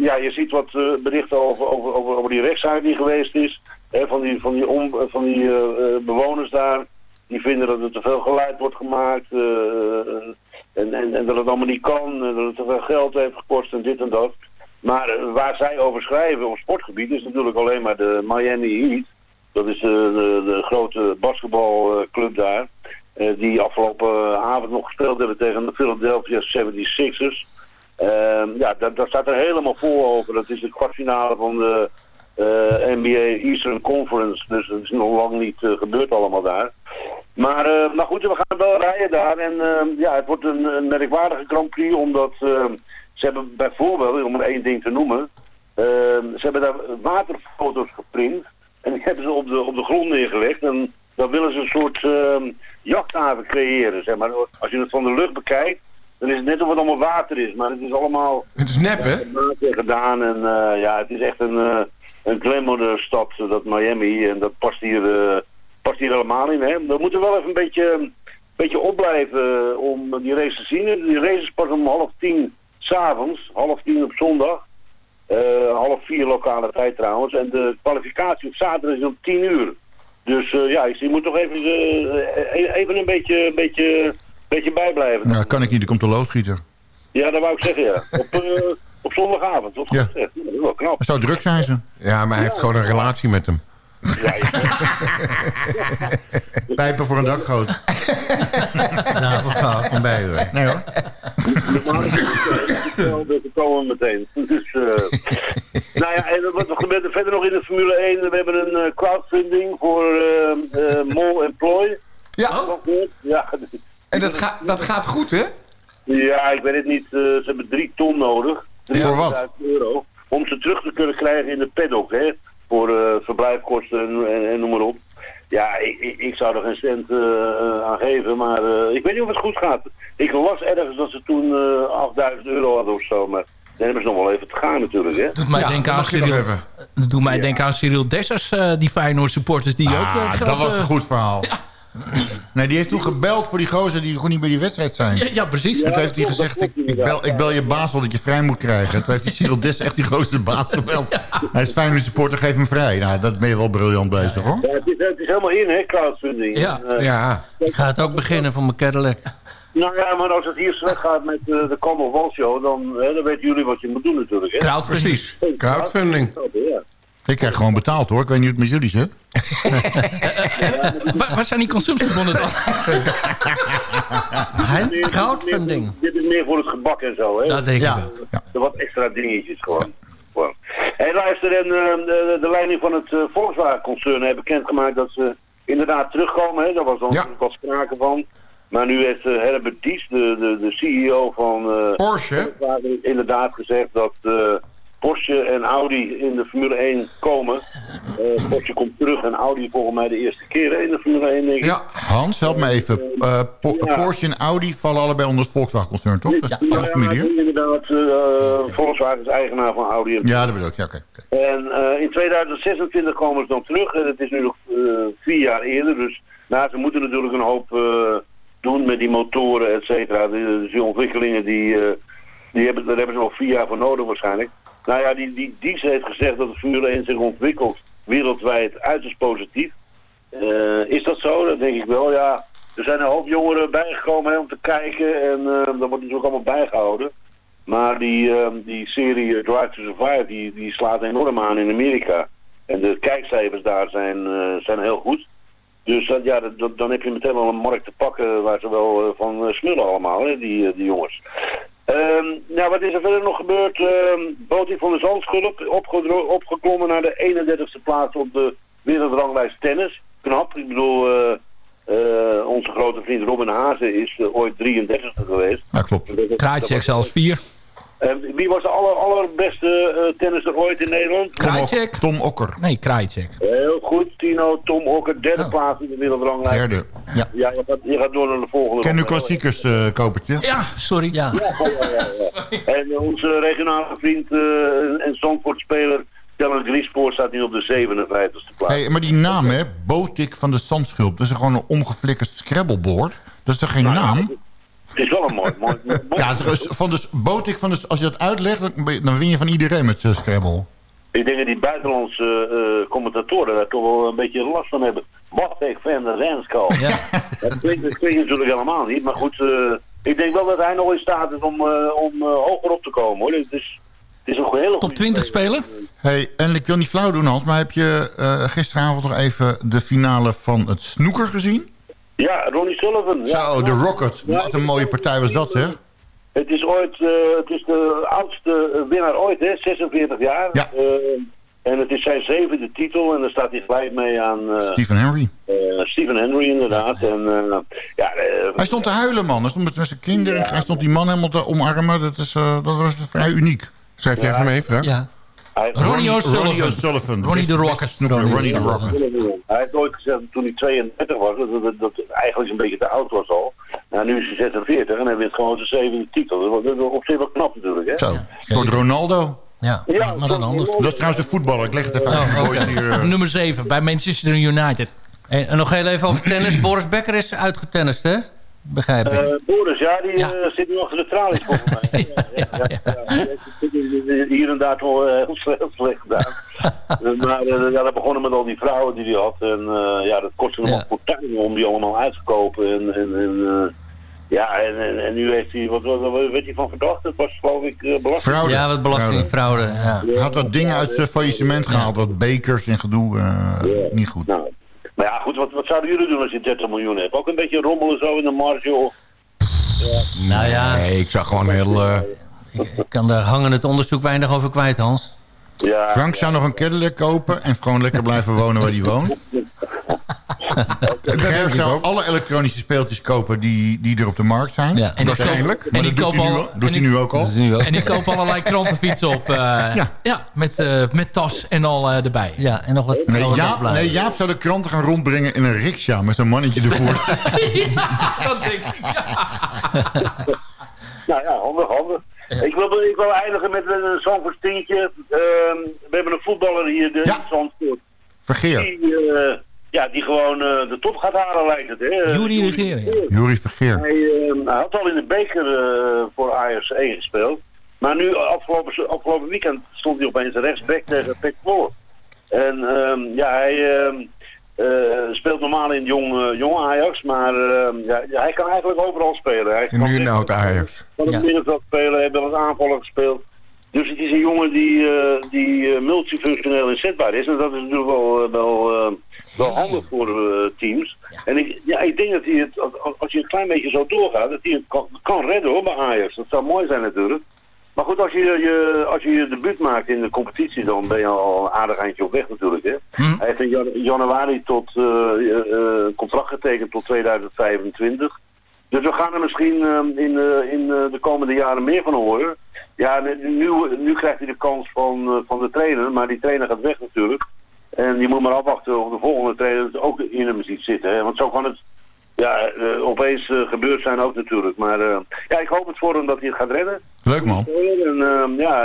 ja, je ziet wat berichten over, over, over, over die rechtszaak die geweest is. Hè, van die, van die, om, van die bewoners daar. Die vinden dat er te veel geluid wordt gemaakt. En, en, en, dat het allemaal niet kan. En dat het te veel geld heeft gekost en dit en dat. Maar waar zij over schrijven op sportgebied is natuurlijk alleen maar de Miami Heat. Dat is de, de, de grote basketbalclub daar. Uh, die afgelopen avond nog gespeeld hebben tegen de Philadelphia 76ers. Ehm, ja, daar, daar staat er helemaal vol over. Dat is de kwartfinale van de NBA Eastern Conference. Dus dat is nog lang niet gebeurd allemaal daar. Maar, maar goed, we gaan wel rijden daar. En uh, ja, het wordt een, merkwaardige Grand Prix, omdat uh, ze hebben bijvoorbeeld, om er één ding te noemen, ze hebben daar waterfoto's geprint. En die hebben ze op de, op de grond neergelegd. En dan willen ze een soort jachthaven creëren, zeg maar. Als je het van de lucht bekijkt, dan is het net of het allemaal water is. Maar het is allemaal... Het is nep, hè? gedaan. En ja, het is echt een, een glamour stad, dat Miami. En dat past hier past hier helemaal in. Hè? We moeten wel even een beetje, een beetje opblijven om die race te zien. Die race is pas om half tien s'avonds, half tien op zondag. Half vier lokale tijd trouwens. En de kwalificatie op zaterdag is om tien uur. Dus uh, ja, je moet toch even, uh, even een beetje, beetje, beetje bijblijven. Nou, kan ik niet, er komt de loodgieter. Ja, dat wou ik zeggen, ja. Op, op zondagavond, toch? Ja. Dat is wel knap. Het zou druk zijn ze. Ja, maar hij heeft gewoon een relatie met hem. Ja, (laughs) Pijpen voor een dakgoot. (laughs) nou, kom bij u. Nee hoor. (laughs) Ze komen meteen. Dus, (laughs) nou ja, en wat gebeurt er verder nog in de Formule 1? We hebben een eh, crowdfunding voor eh, Mol en Ploy. Ja. ja. En dat, gaat dat gaat goed, hè? Ja, ik weet het niet. Ze hebben drie ton nodig. Voor wat? 300.000 euro. Om ze terug te kunnen krijgen in de paddock, hè. Voor verblijfkosten en, en, en noem maar op. Ja, ik, ik, ik zou er geen cent eh, aan geven, maar eh, ik weet niet of het goed gaat. Ik las ergens dat ze toen eh 8000 euro hadden of zo, maar dan hebben ze nog wel even te gaan natuurlijk, hè. doet mij denken aan Cyril, dat doet mij denken aan Cyril Dessers, eh, die Feyenoord supporters die ook... eh, Ah, geld, dat was eh, een goed verhaal. (laughs) Nee, die heeft toen gebeld voor die gozer die gewoon niet bij die wedstrijd zijn. Ja, ja, precies. En toen heeft hij gezegd, ik, ik, bel, ik bel je baas wel dat je vrij moet krijgen. En toen heeft die Cyril Des echt die grootste baas gebeld. Hij is Feyenoord supporter, geef hem vrij. Nou, dat ben je wel briljant bezig hoor. Ja, het, is, het is helemaal in, hè, crowdfunding. Ja. En, eh, Ja. Ik ga het ook beginnen voor mijn Cadillac. Nou ja, maar als het hier slecht gaat met eh, de Come Wall Show, dan, hè, dan weten jullie wat je moet doen natuurlijk. Hè? Crowdfunding. Precies. Crowdfunding. Ja. Ik krijg gewoon betaald hoor. Ik weet niet hoe het met jullie zit. (laughs) Waar, waar zijn die consumptiebonnen dan? (laughs) Heinz, crowdfunding. Dit is meer voor het gebak en zo, hè? Dat denk Ja. ik ook. Er wat extra dingetjes gewoon. Hey, luister, en eh, de, de leiding van het eh, Volkswagen-concern heeft bekendgemaakt dat ze inderdaad terugkomen. Hè? Daar was al Ja. natuurlijk wat sprake van. Maar nu heeft eh, Herbert Dies, de, de, de CEO van eh, Porsche. Volkswagen, inderdaad gezegd dat eh, Porsche en Audi in de Formule 1 komen. Eh, Porsche komt terug en Audi volgens mij de eerste keer in de Formule 1, denk ik. Ja. Hans, help me even. Eh, Po- Ja. Porsche en Audi vallen allebei onder het Volkswagen-concern, toch? Dat is Ja, de familie, ja, inderdaad. eh, Volkswagen is eigenaar van Audi. en Ja, dat bedoel ik. Ja, oké. En in 2026 komen ze dan terug. En het is nu nog vier jaar eerder. Dus nou, ze moeten natuurlijk een hoop doen met die motoren, et cetera. Dus die ontwikkelingen, die, die hebben, daar hebben ze nog vier jaar voor nodig waarschijnlijk. Nou ja, die, die Dies heeft gezegd dat de Formule 1 zich ontwikkelt wereldwijd uiterst positief. Eh, is dat zo? Dat denk ik wel, ja. Er zijn een hoop jongeren bijgekomen hè, om te kijken. En eh, dat wordt natuurlijk allemaal bijgehouden. Maar die, ehm, die serie eh, Drive to Survive, die, die slaat enorm aan in Amerika. En de kijkcijfers daar zijn, eh, zijn heel goed. Dus dat, ja, dat- dat- dan heb je meteen al een markt te pakken waar ze wel eh, van eh, smullen allemaal, hè, die, eh, die jongens. Um, wat is er verder nog gebeurd? Um, van de Zandschulp opgeklommen naar de 31ste plaats op de wereldranglijst tennis. Knap. Ik bedoel, uh, onze grote vriend Robin Hazen is eh, ooit 33 geweest. Ja, klopt. Kraatje zelfs 4 wie was de aller, allerbeste eh tennisser ooit in Nederland? Krajicek? Tom Okker. Nee, Krajicek. Heel goed, Tino, Tom Okker, derde Oh. plaats in de wereldranglijst. Derde. Ja. Ja, je gaat, je gaat door naar de volgende. Ken u klassiekers, eh kopertje? Ja, sorry. Ja. Ja, ja, ja, ja. (laughs) En onze regionale vriend eh, en Zandvoort-speler Teller Griespoor staat nu op de 57ste plaats. Hey, maar die naam, hè? Botik van de Zandschulp. Dat is gewoon een omgeflikkerd scrabblebord. Dat is toch geen naam? Het is wel een mooi, mooi, mooi (laughs) Ja, is van de Botik van de... Als je dat uitlegt, dan win je van iedereen met uh, Scrabble. Ik denk dat die buitenlandse eh, commentatoren daar toch wel een beetje last van hebben. Wat ik van de Rensko. Ja. (laughs) Dat klinkt, dat klinkt natuurlijk helemaal niet. Maar goed, eh, ik denk wel dat hij nog in staat is om, eh, om hoger op te komen. hoor. Het is, het is een hele Top goede 20 speler? Hey, en ik wil niet flauw doen, Hans, maar heb je eh, gisteravond nog even de finale van het snoeker gezien? Ja, Ronnie Sullivan. Ja. Zo, de Rocket. Ja, Wat een mooie partij was dat, hè? Het is ooit, eh, het is de oudste winnaar ooit, hè, 46 jaar. Ja. Eh, en het is zijn zevende titel en daar staat hij gelijk mee aan eh, Stephen Henry. eh, Stephen Henry inderdaad. En, eh, ja, Hij stond te huilen, man. Hij stond met, met zijn kinderen. Hij stond die man helemaal te omarmen. Dat, is, eh, dat was vrij uniek. Schrijf je even mee, Frank? Ja. Ronnie O'Sullivan. Ronnie de Rocket. Snoeker, Ronnie de Rocket. hij heeft ooit gezegd toen hij 32 was, dat, dat, eigenlijk een beetje te oud was al. Nou, nu is hij 46 en hij wint gewoon zijn zevende titel. Dat is- is op zich wel knap natuurlijk, hè? Zo, een soort Ronaldo. Ja, Ja, maar dan anders. Dat is trouwens de voetballer. Ik leg het even uit. Oh, Boys hier, eh, Nummer 7 bij Manchester United. En, en nog heel even over tennis. (clears throat) Boris Becker is uitgetennist, hè? Begrijp ik. Eh, Boris, ja, die Ja. eh, zit nu achter de tralies volgens (laughs) mij. ja, ja, ja, ja. Hier en daar toch eh, heel slecht, heel slecht gedaan. (laughs) Maar eh, ja, dat begonnen met al die vrouwen die hij had. En eh, ja, dat kostte hem Ja. ook fortuin om die allemaal uit te kopen. En, en, en, eh, ja, en, en, en nu heeft hij, wat, wat, wat werd hij van verdacht? Dat was geloof ik uh, belasting. Fraude. Ja, wat belastingfraude. Ja. Hij had wat dingen uit zijn faillissement gehaald. Wat bekers en gedoe. eh, Niet goed. Nou, maar ja, goed, wat, wat zouden jullie doen als je 30 miljoen hebt? Ook een beetje rommelen zo in de marge? Of, Nou ja, Nee, ik zag gewoon heel... eh, Ik kan daar hangen het onderzoek weinig over kwijt, Hans. Ja, Frank zou nog een Cadillac kopen en gewoon lekker blijven wonen waar hij woont. (laughs) (laughs) Ger zou alle elektronische speeltjes kopen die, die er op de markt zijn. En die Waarschijnlijk. koop- Maar en die dat doet hij koop nu, al- doet en hij die- nu ook al. En die koop allerlei krantenfietsen op. eh, ja. met, eh, met tas en al eh, erbij. Ja, en nog wat... Nee Jaap, nee, Jaap zou de kranten gaan rondbrengen in een riksja met zo'n mannetje ervoor. (laughs) dat denk ik. Nou ja, handig, handig. Ik, wil, ik wil eindigen met een Zandvoort tientje. Ehm, we hebben een voetballer hier, de Ja. Zandvoort. Vergeer. Die, ja, die gewoon eh, de top gaat halen, lijkt het. Hè? Jury Regering. Jury Vergeer. Hij, eh, hij had al in de beker eh, voor Ajax 1 gespeeld. Maar nu, afgelopen, afgelopen weekend, stond hij opeens rechtsback tegen Pek Zwolle. En ehm, ja, hij ehm, eh, speelt normaal in jong, eh, jong Ajax, maar ehm, ja, ja, hij kan eigenlijk overal spelen. Hij En nu een oud Ajax. kan op middenveld spelen, hij heeft wel eens aanvallen gespeeld. Dus het is een jongen die, eh, die eh, multifunctioneel inzetbaar is. En dat is natuurlijk wel, eh, wel, wel handig voor teams. En ik, ja, ik denk dat hij het, als, je een klein beetje zo doorgaat, dat hij het kan, kan redden hoor, bij Ajax. Dat zou mooi zijn natuurlijk. Maar goed, als je je, als je je debuut maakt in de competitie, dan ben je al een aardig eindje op weg natuurlijk. Hè? Hij heeft in jan- januari tot contract getekend tot 2025. Dus we gaan er misschien eh, in, eh, in eh, de komende jaren meer van horen. Ja, nu, nu krijgt hij de kans van, eh, van de trainer, maar die trainer gaat weg natuurlijk. En je moet maar afwachten of de volgende trainer het ook in hem ziet zitten. Hè? Want zo kan het ja, opeens gebeurd zijn ook natuurlijk. Maar ja, ik hoop het voor hem dat hij het gaat redden. Leuk man. En ehm, ja,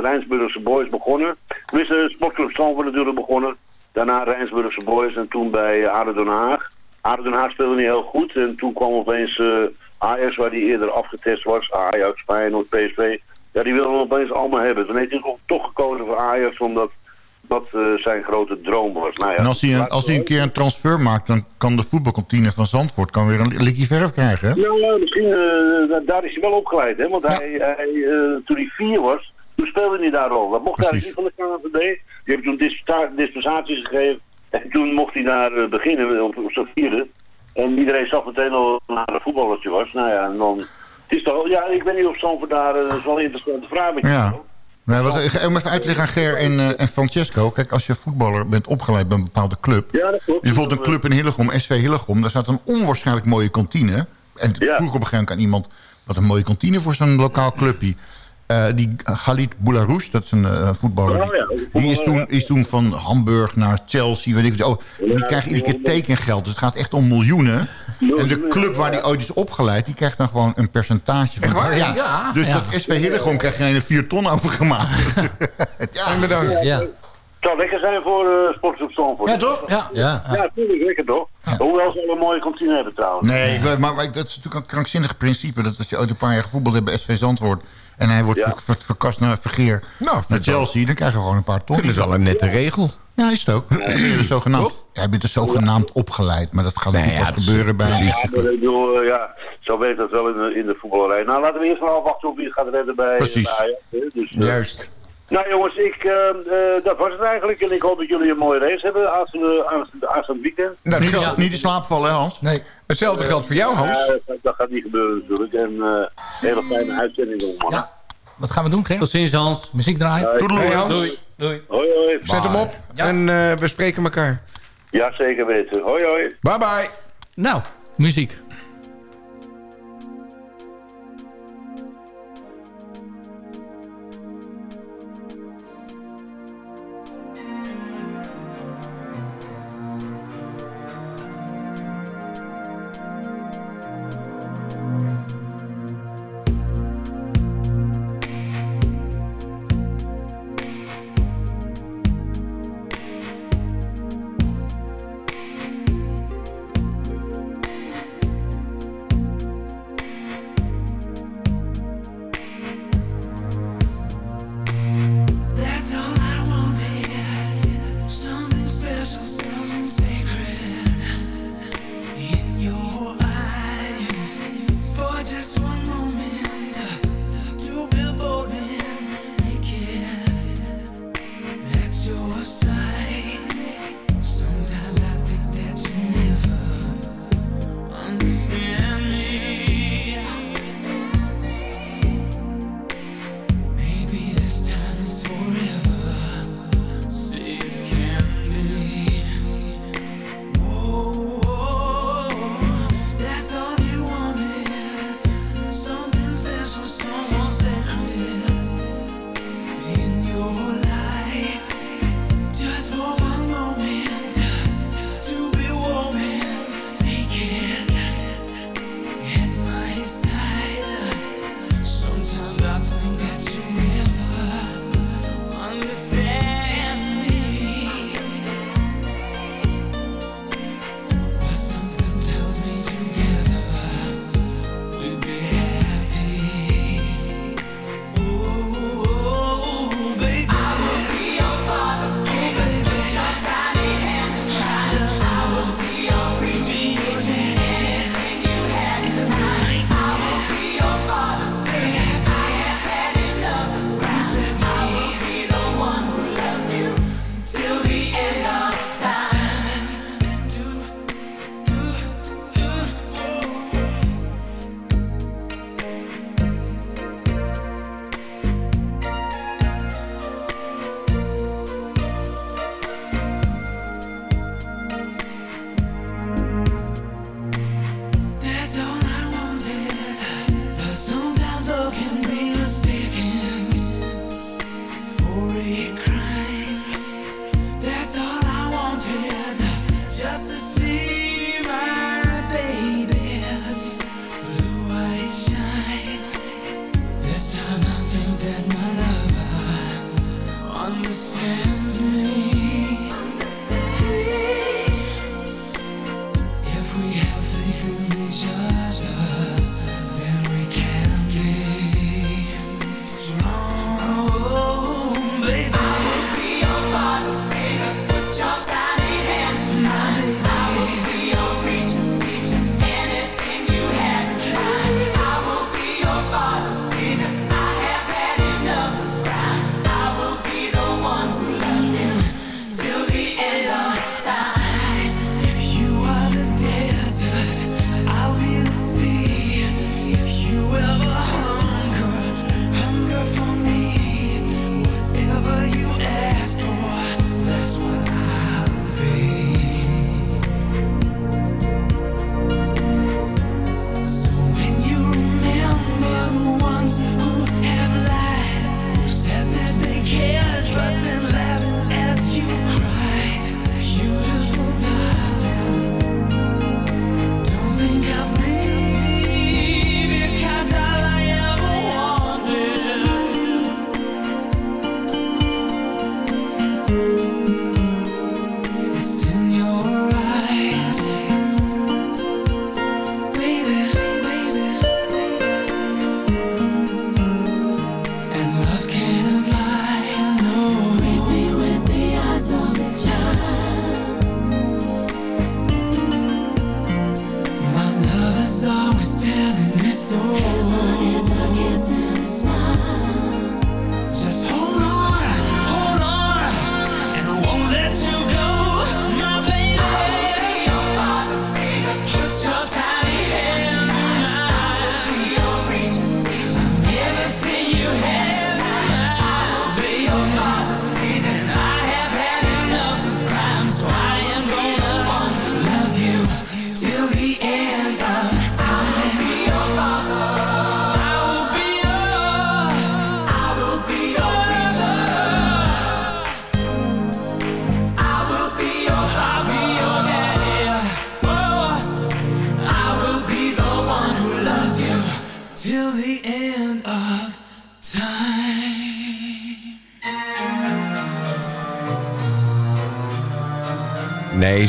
Rijnsburgse Boys begonnen. Tenminste, Sportclub Stamford natuurlijk begonnen. Daarna Rijnsburgse Boys en toen bij ADO Den Haag. ADO Den Haag speelde niet heel goed. En toen kwam opeens eh, Ajax, waar die eerder afgetest was. Ajax, Feyenoord, PSV. Ja, die wilden hem opeens allemaal hebben. Toen heeft hij toch gekozen voor Ajax, omdat dat eh, zijn grote droom was. Nou ja, En als hij, een, als hij een keer een transfer maakt, dan kan de voetbalkantine van Zandvoort kan weer een likje verf krijgen. Hè? Ja, ja, misschien, eh, da- daar is hij wel opgeleid, hè. Want hij, hij, toen hij vier was, toen speelde hij daar al. Dat mocht hij niet van de KNVB. Die heeft toen dispensa- dispensaties gegeven. En toen mocht hij daar eh, beginnen op, op vierde. En iedereen zag meteen al naar een voetballertje was. Nou ja, en dan... Het is toch, ja, ik weet niet of Stamford daar, eh, dat is wel een interessante vraag. met je. Ja. Nou, wat, hem even uitleggen aan Ger en, eh, en Francesco. Kijk, als je voetballer bent opgeleid bij een bepaalde club. Ja, dat klopt. Bijvoorbeeld een club in Hillegom, SV Hillegom. Daar staat een onwaarschijnlijk mooie kantine. En vroeg op een gegeven moment aan iemand... wat een mooie kantine voor zo'n lokaal clubje. Eh, die Khalid Boularouche, dat is een eh, voetballer. Oh, ja, die, is, toen, is toen van Hamburg naar Chelsea. Weet ik, oh, die krijgt iedere keer tekengeld. Dus het gaat echt om miljoenen. En de club waar die ooit is opgeleid... die krijgt dan gewoon een percentage van. waar? Ja. Ja. Dus Ja. dat SV Hillegom krijgt er een 4 ton over gemaakt. (laughs) (laughs) ja, bedankt. Ja. Het zou lekker zijn voor uh, Sports op Stamford. Ja, toch? Ja. Ja. Ja, natuurlijk, lekker toch? Hoewel ze wel een mooie kantine hebben trouwens. Nee, maar dat is natuurlijk een krankzinnig principe. Dat als je ooit een paar jaar gevoetbald hebt bij SV Zandvoort... en hij wordt ver- ver- verkast naar Vergeer Nou, naar Chelsea... dan krijg je gewoon een paar ton. vind het wel een nette regel. Ja, is het ook. (clears throat) Je er zogenaamd, ja, je bent er zogenaamd opgeleid. Maar dat gaat Nee, niet ja, pas dat is- gebeuren bij een Ja, echte maar club. ik bedoel, eh, ja, zo werkt dat wel in de, in de voetballerij. Nou, laten we eerst maar afwachten hoe wie het gaat redden bij, Precies. bij. Dus, eh, Juist. Nou jongens, ik, eh, eh, dat was het eigenlijk. En ik hoop dat jullie een mooie race hebben aanstaande, aanstaande, aanstaande weekend. Nou, Niet, dat in- geldt- niet in slaap vallen, Hans? Nee. Hetzelfde geldt voor jou, Hans. Ja, dat, gaat niet gebeuren natuurlijk. En eh hele fijne uitzending, man. Ja. Wat gaan we doen, Ger? Tot ziens, Hans. Muziek draaien? Hey, Hans. Doei. Doei. Hoi hoi. Zet hem op Ja. en eh, we spreken elkaar. Ja, zeker weten. Hoi hoi. Bye bye. Nou, muziek.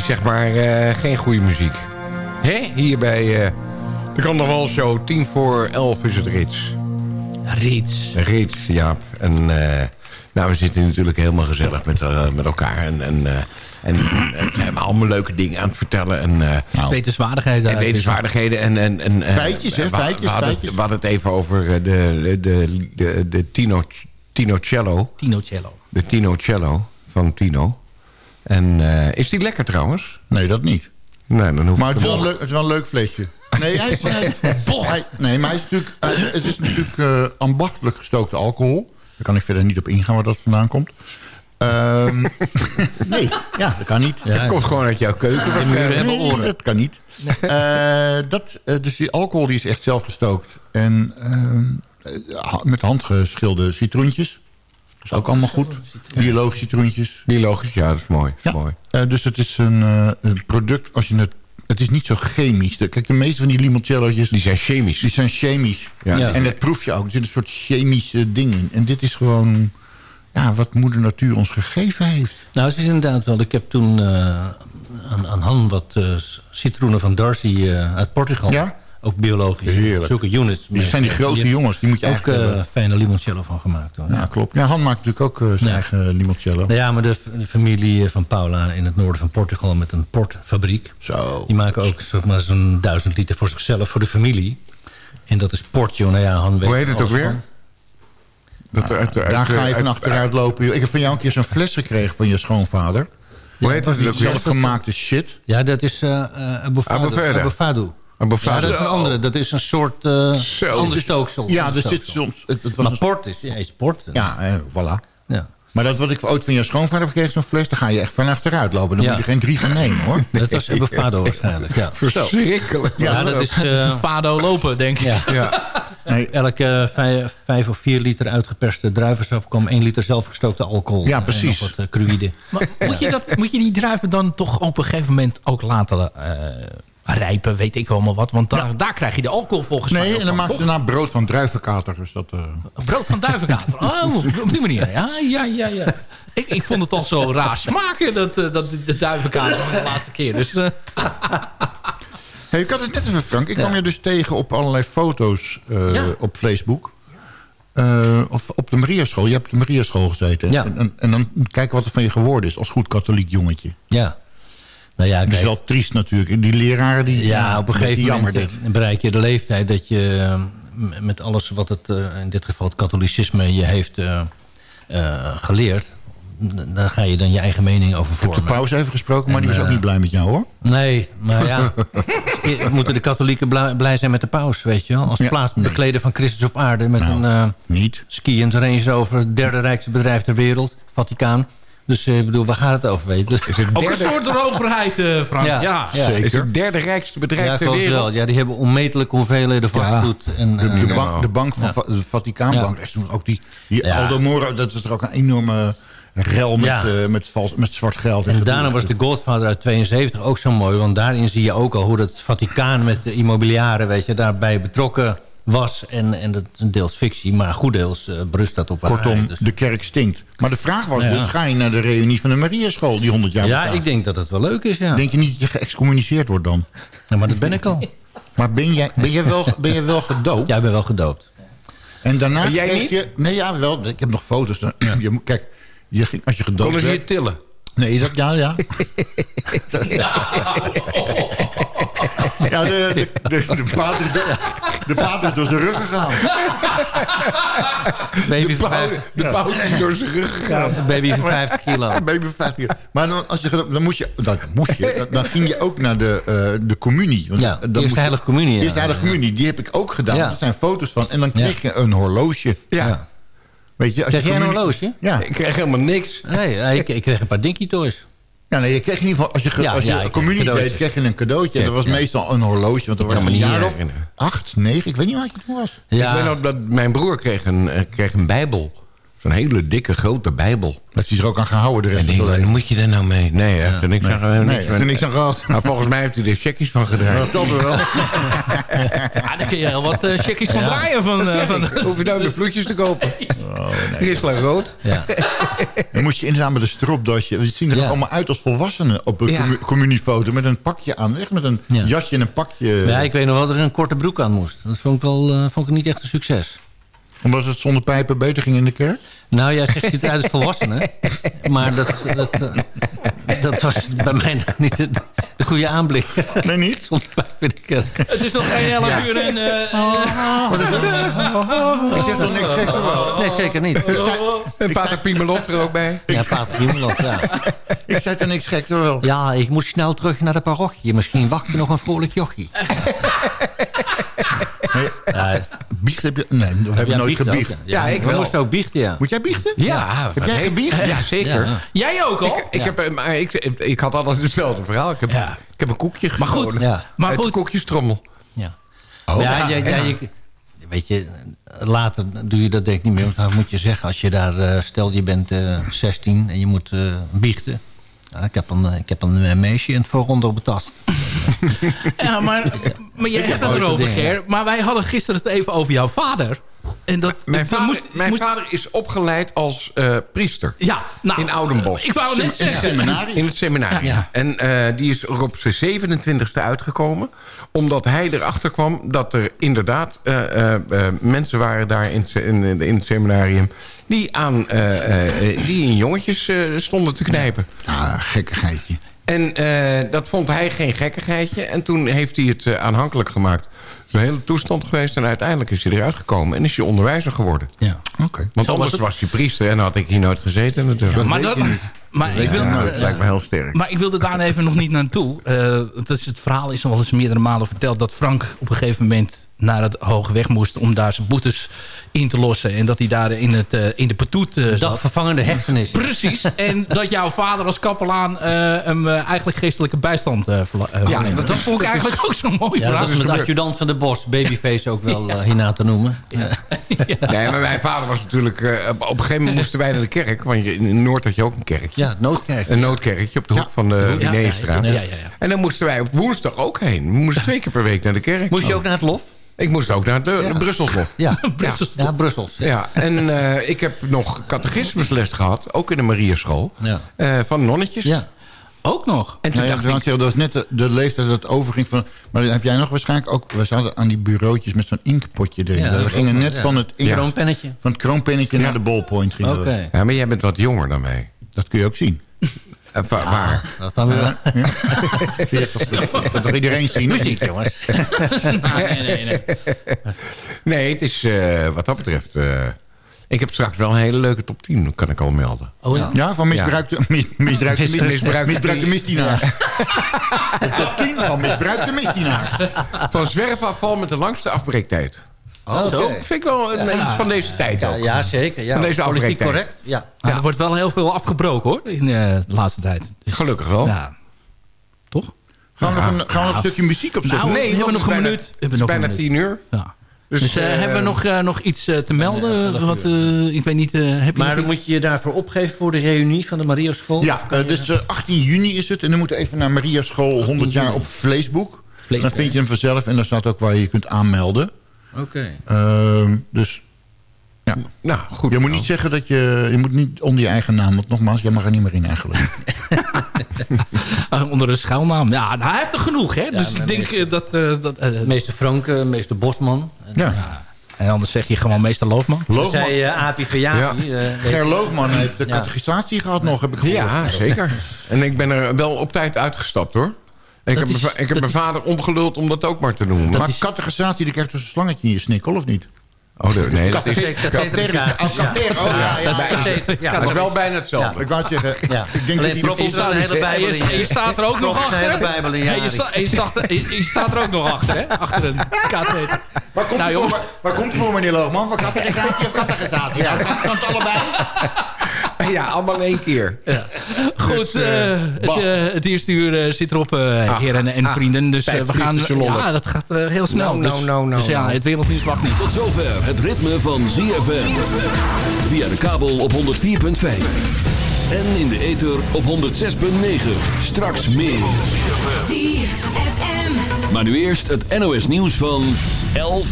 Zeg maar eh, geen goede muziek. Hè? Hier bij eh de Carnaval Show. Tien voor elf is het Rits. Rits. Rits, ja. En eh, nou, we zitten natuurlijk helemaal gezellig met, eh, met elkaar. En, en, eh, en zijn we allemaal leuke dingen aan het vertellen. En, eh, Wetenswaardigheden. en wetenswaardigheden. En, en, en, Feitjes, hè? we- Feitjes, we, hadden, feitjes. we hadden het even over de, de, de, de Tino, Tino Cello. Tino Cello. De Tino Cello van Tino. En eh, is die lekker trouwens? Nee, dat niet. Nee, dan hoef Maar ik het is, wel een leuk, het is wel een leuk flesje. Nee, hij is, hij, hij- nee maar hij is natuurlijk, hij- het is natuurlijk eh, ambachtelijk gestookte alcohol. Daar kan ik verder niet op ingaan waar dat vandaan komt. Ehm, (laughs) nee, ja, dat kan niet. Het komt gewoon uit jouw keuken. Nee, waarschijnlijk. nee, dat kan niet. Eh, dat, eh, dus die alcohol die is echt zelf gestookt. En ehm, eh, met handgeschilde citroentjes. Dat is ook allemaal goed. Biologische citroentjes. Biologisch, ja, dat is mooi. Ja. mooi. Eh, dus het is een, eh, een product, als je het... Het is niet zo chemisch. De- Kijk, de meeste van die limoncello's... Die zijn chemisch. Die zijn chemisch. Ja. Ja. En dat proef je ook. Er zit een soort chemische ding in. En dit is gewoon... Ja, wat moeder natuur ons gegeven heeft. Nou, het is inderdaad wel. Ik heb toen eh, aan, aan Han wat eh, citroenen van Darcy eh, uit Portugal. Ja? Ook biologisch. Heerlijk. Zulke units. Die zijn die grote jongens, die moet je ook eigenlijk eh, hebben. fijne limoncello van gemaakt. Hoor. Ja, klopt. Ja, Han maakt natuurlijk ook eh, zijn Ja. eigen limoncello. Nou ja, maar de, de familie van Paula in het noorden van Portugal met een portfabriek. Zo. Die maken ook zeg maar, zo'n duizend liter voor zichzelf, voor de familie. En dat is portje. Nou ja, Han weet Hoe heet het ook weer? van. Dat er uit, uit, Daar ga je van uit- achteruit lopen. joh. Ik heb van jou een keer zo'n fles gekregen van je schoonvader. Hoe heet weer? zelfgemaakte shit. Ja, dat is eh uh, Abofado. Ja, dat is een andere. Dat is een soort eh Zo. ander stooksel. Ja, Ander er zit soms... Het, het was Maar een- port is, ja, is port. ja, eh, voilà. Ja. Maar dat wat ik ooit van je schoonvader heb gekregen, zo'n fles... daar ga je echt van achteruit lopen. Ja. moet je geen drie van nemen, hoor. (laughs) Dat was Abofado waarschijnlijk, ja. Verschrikkelijk. Ja, dat is... eh, Fado lopen, denk ik. ja. Ja. Nee, Elke vijf, vijf of vier liter uitgeperste druivensap kwam één liter zelfgestookte alcohol. Ja, En precies. nog wat uh, cruïde. Maar moet, je dat, moet je die druiven dan toch op een gegeven moment ook laten eh, rijpen? Weet ik allemaal wat. Want daar, daar krijg je de alcohol volgens mij nee en dan maak je daarna brood van druivenkater. Dus dat, eh, Brood van duivenkater. (laughs) Oh, op die manier. Ja, ja, ja. ja. Ik, ik vond het al zo raar smaken, dat, eh, dat, de duivenkater van de laatste keer. Dus eh, (laughs) Hey, ik had het net even, Frank. Ik kwam je dus tegen op allerlei foto's eh, Ja. op Facebook. Eh, of op de Mariaschool. Je hebt op de Mariaschool gezeten. Ja. En, en, en dan kijken wat er van je geworden is als goed katholiek jongetje. Ja. Nou ja, Dat is wel triest natuurlijk. Die leraren die... ja, op een gegeven moment eh, bereik je de leeftijd dat je eh, met alles wat het, eh, in dit geval het katholicisme, je heeft geleerd. Daar ga je dan je eigen mening over Ik heb vormen. de paus even gesproken, maar die was ook niet blij met jou hoor. Nee, maar ja. (laughs) moeten de katholieken blij, zijn met de paus, weet je wel? Als Ja, plaatsbekleder van Christus op aarde... met Nou, een eh Niet. skiënd Range Rover, het derde rijkste bedrijf ter wereld, Vaticaan. Dus eh, ik bedoel, waar gaat het over, weet je? Dus, ook een soort roverheid, eh, Frank. Ja. Ja, ja. Zeker. Is het derde rijkste bedrijf ja, ter wereld. wel. Ja, die hebben onmetelijke hoeveelheden vastgoed. en, De, de, eh, bank, de bank van Ja. Va- de Vaticaanbank. Ja. is toen ook die, die Ja. Aldo Moro, dat is er ook een enorme rel met, Ja. eh, met, vals, met zwart geld. En gedoe. daarna was de Godfather uit 72 ook zo mooi. Want daarin zie je ook al hoe het Vaticaan met de immobiliaren... Weet je, daarbij betrokken was. En, en dat is deels fictie, maar goed deels uh, berust dat op waarheid. Kortom, Dus- de kerk stinkt. Maar de vraag was Ja. dus, ga je naar de reunie van de Mariaschool die 100 jaar ja, bestaat? ik denk dat het wel leuk is, ja. Denk je niet dat je geëxcommuniceerd wordt dan? Ja, maar dat ben ik al. (laughs) Maar ben jij, ben jij, wel, ben jij wel gedoopt? Jij bent wel gedoopt. En daarna En jij kreeg niet? je... Nee, ja, wel. Ik heb nog foto's. Dan- Je, kijk, je ging, als je gedoopt Konden ze je werd... tillen? Nee, dat, ja, ja. Ja, (laughs) (laughs) de, de, de, de plaat is, door- de plaat is door zijn rug gegaan. Baby de van pauw, 50 de pauw is door zijn rug gegaan. Een baby van 50 kilo. Een (laughs) baby van 50 kilo. Maar dan, als je, dan moest je, dat moest je, dan- dan ging je ook naar de, eh, de communie. Want Ja, dan moest je- Heilige Communie, ja. Eerste Heilige Communie, die heb ik ook gedaan. Ja. Er zijn foto's van. En dan kreeg je een horloge. Ja. Weet je, als Krijg je jij een horloge? Ja. Ik kreeg helemaal niks. Nee, nee, ik, ik kreeg een paar Dinky Toys. Ja, nee, je kreeg in ieder geval, als je, Ja, als je ja, communie deed, kreeg je een cadeautje. Check, dat was ja. meestal een horloge, want er was kan me een niet jaar of herinneren. acht, negen, ik weet niet wat je toen was. Ik weet nog dat mijn broer kreeg een, eh, kreeg een bijbel. Zo'n hele dikke, grote bijbel. Dat is er ook aan gehouden de rest En denk, leven. moet je daar nou mee? Nee, hij heeft er niks Nee. aan Nee, niks er niks aan gehad. (laughs) Maar volgens mij heeft hij er checkies van gedraaid. Dat stelt er wel. (laughs) Ja, daar kun je heel wat uh, checkies van draaien. Van, eh, van. Hoef je nou de vloedjes te kopen. (laughs) Oh, Gisela rood. Ja. Dan moest je inderdaad met een stropdasje. We zien er Ja. allemaal uit als volwassenen op een Ja. commu- communiefoto. Met een pakje aan. Echt met een Ja. jasje en een pakje. Ja, ik weet nog wel dat er een korte broek aan moest. Dat vond ik, wel, eh, vond ik niet echt een succes. Omdat het zonder pijpen beter ging in de kerk. Nou, jij zegt het uit als volwassene. Maar dat, dat, eh, dat was bij mij nou niet de, de goede aanblik. Nee, niet? Soms vind ik... eh, het is nog geen 11 uur en... eh, Wat is dat? Ik zeg toch niks geks of wel? Nee, zeker niet. En Pater Piemelot er ook bij. Ja, Pater Piemelot, ja. Ik zei toch niks geks of wel? Ja, ik moet snel terug naar de parochie. Misschien wacht er nog een vrolijk jochie. Nee, biecht heb je... Nee, we hebben ja, nooit gebiecht. ook, Ja, ik We wel. moesten ook biechten, ja. Moet jij biechten? Ja, Heb jij gebiecht? Ja, zeker. Ja. Jij ook al? Ik, ik, heb, eh, maar ik, ik had altijd hetzelfde verhaal. Ik heb, Ja. ik heb een koekje Maar goed. Maar Uit goed. koekjestrommel. Ja. Oh, ja, ja, ja, ja, ja. je- weet je, later doe je dat denk ik niet meer. Want wat moet je zeggen als je daar, eh, stel je bent eh 16 en je moet eh, biechten. Ja, ik heb een, eh, ik heb een eh, meisje in het vooronder betast. (laughs) Ja, maar, maar jij hebt het erover. Ger. Maar wij hadden gisteren het even over jouw vader. En dat, Mijn, vader, moest, mijn moest- vader is opgeleid als eh, priester. Ja, nou, In Oudenbosch. Ik wou net In het zeggen. seminarie. In het seminarie. Ja. En eh, die is er op zijn 27e uitgekomen. Omdat hij erachter kwam dat er inderdaad eh, eh, eh, mensen waren daar in, in, in het seminarium... die, aan, eh, eh, die in jongetjes eh, stonden te knijpen. Ah, gekkigheidje. En eh, dat vond hij geen gekkigheidje. En toen heeft hij het eh, aanhankelijk gemaakt. Is een hele toestand geweest. En uiteindelijk is hij eruit gekomen. En is hij onderwijzer geworden. Ja. Oké. Want Zo anders was hij priester. En dan had ik hier nooit gezeten natuurlijk. maar dat, je maar ik wil, Ja, lijkt me heel sterk. Maar ik wilde daar even nog niet naartoe. Eh het, is, het verhaal is al wel eens meerdere malen verteld... dat Frank op een gegeven moment naar het Hoge Weg moest... om daar zijn boetes in te lossen. En dat hij daar in, het, eh, in de patoet uh, zat. Dagvervangende hechtenis. Precies. en (laughs) dat jouw vader als kapelaan eh, hem eh, eigenlijk geestelijke bijstand uh, Ja, dat, dat vond ik eigenlijk ook zo'n mooi Ja, verhaal. dat is met adjudant van de Bos, babyface ook wel (laughs) eh, hierna te noemen. (laughs) Ja. Nee, maar mijn vader was natuurlijk... eh, op een gegeven moment moesten wij naar de kerk. Want je- in Noord had je ook een kerkje. Ja, noodkerk. Een noodkerkje op de hoek van de Ja, Linnéestraat. ja, ja, ja, ja. En dan moesten wij op woensdag ook heen. We moesten twee keer per week naar de kerk. Moest je ook naar het lof? Ik moest ook naar de, Ja. de Brusselslof. Ja, Brussels. (laughs) ja Brussels. Ja. Ja, en eh, ik heb nog catechismusles gehad. Ook in de Mariaschool. Ja. eh, van nonnetjes. Ja. Ook nog. En toen Nou ja, dacht dat ik... was- dat was net de, de leeftijd dat het overging van... Maar dan heb jij nog waarschijnlijk ook... We zaten aan die bureautjes met zo'n inkpotje erin. Ja, we gingen net ja. van het, ink- Kroonpennetje. van het kroonpennetje naar de ballpoint. Oké. Ja, maar jij bent wat jonger dan mij. Dat kun je ook zien. (laughs) Eh, wa- waar? Dat dan weer. Ja. (laughs) Toch- (laughs) Dat toch iedereen zien? Muziek, jongens. (laughs) nee, nee, nee. Nee, het is eh, wat dat betreft... eh, ik heb straks wel een hele leuke top 10, dat kan ik al melden. Oh ja. Ja, van misbruikte, mis, misbruikte, mis, Misbruikte- misbruikte misdienaar. De top 10 van misbruikte misdienaar. Van zwerfafval met de langste afbreektijd. Oh, Zo, vind ik wel een, iets van deze tijd Ja, ook. ja, zeker. Ja. Van deze Politiek correct. Ja. Maar er wordt wel heel veel afgebroken hoor, in eh, de laatste tijd. Dus, Gelukkig wel. ja. Toch? Gaan we nog een, gaan we nog een stukje muziek opzetten? Nou, Nee, we hebben nog een het is minuut. bijna- We hebben nog Het is bijna tien uur. Ja. Dus, Dus eh, eh, hebben we nog, eh, nog iets te melden? wat, eh, ik weet niet, eh, heb Maar dan moet je je daarvoor opgeven voor de reunie van de Mariaschool? Ja, eh, dus eh, 18 juni is het. En dan moet je even naar Maria School 100 jaar op Facebook. Dan vind je hem vanzelf. En daar staat ook waar je je kunt aanmelden. Oké. Ehm, dus ja. Nou, goed. Je moet niet zeggen dat je... Je moet niet onder je eigen naam. Want nogmaals, jij mag er niet meer in eigenlijk. (laughs) Ah, onder een schuilnaam. Ja, nou, hij heeft er genoeg, hè? dus ik denk meester- eh, dat... eh, dat eh, Meester Franke, meester Bosman. En, Ja. en anders zeg je gewoon meester Loofman. Loogman, Zei uh, Api. Ja. eh, Ger Loogman heeft de Ja. catechisatie gehad nog, heb ik gehoord. Ja, zeker. En ik ben er wel op tijd uitgestapt hoor. Ik heb, is- ik heb dat mijn is- vader omgeluld om dat ook maar te noemen. Maar categorisatie, die krijgt dus een slangetje in je snikkel, of niet? Oh, de- nee, dat is... Oh ja, ja. dat is ja. ja. Dat is wel bijna hetzelfde. Ik wou zeggen, Ja. ik denk dat Alleen die... prof, die- er staat een hele bijbel in En je staat er ook nog de hele achter. bijbel in Ja, je je, sta- je, staat, je, je staat er ook nog achter, hè? Achter een katheter. Waar komt, Nou, het voor, waar komt het voor, meneer Loogman? Van categorisatie of categorisatie? Ja, kan het allebei? (laughs) Ja, allemaal één keer. Goed, Dus, eh, eh, het, eh, het eerste uur zit erop, Ach, heren en ach, vrienden. Dus we gaan... Ja, dat gaat heel snel. Nou, nou, dus, nou, nou, dus ja, nou. het wereldnieuws wacht niet. Tot zover het ritme van ZFM. Via de kabel op 104.5. En in de ether op 106.9. Straks meer. ZFM. Maar nu eerst het NOS nieuws van 11 uur.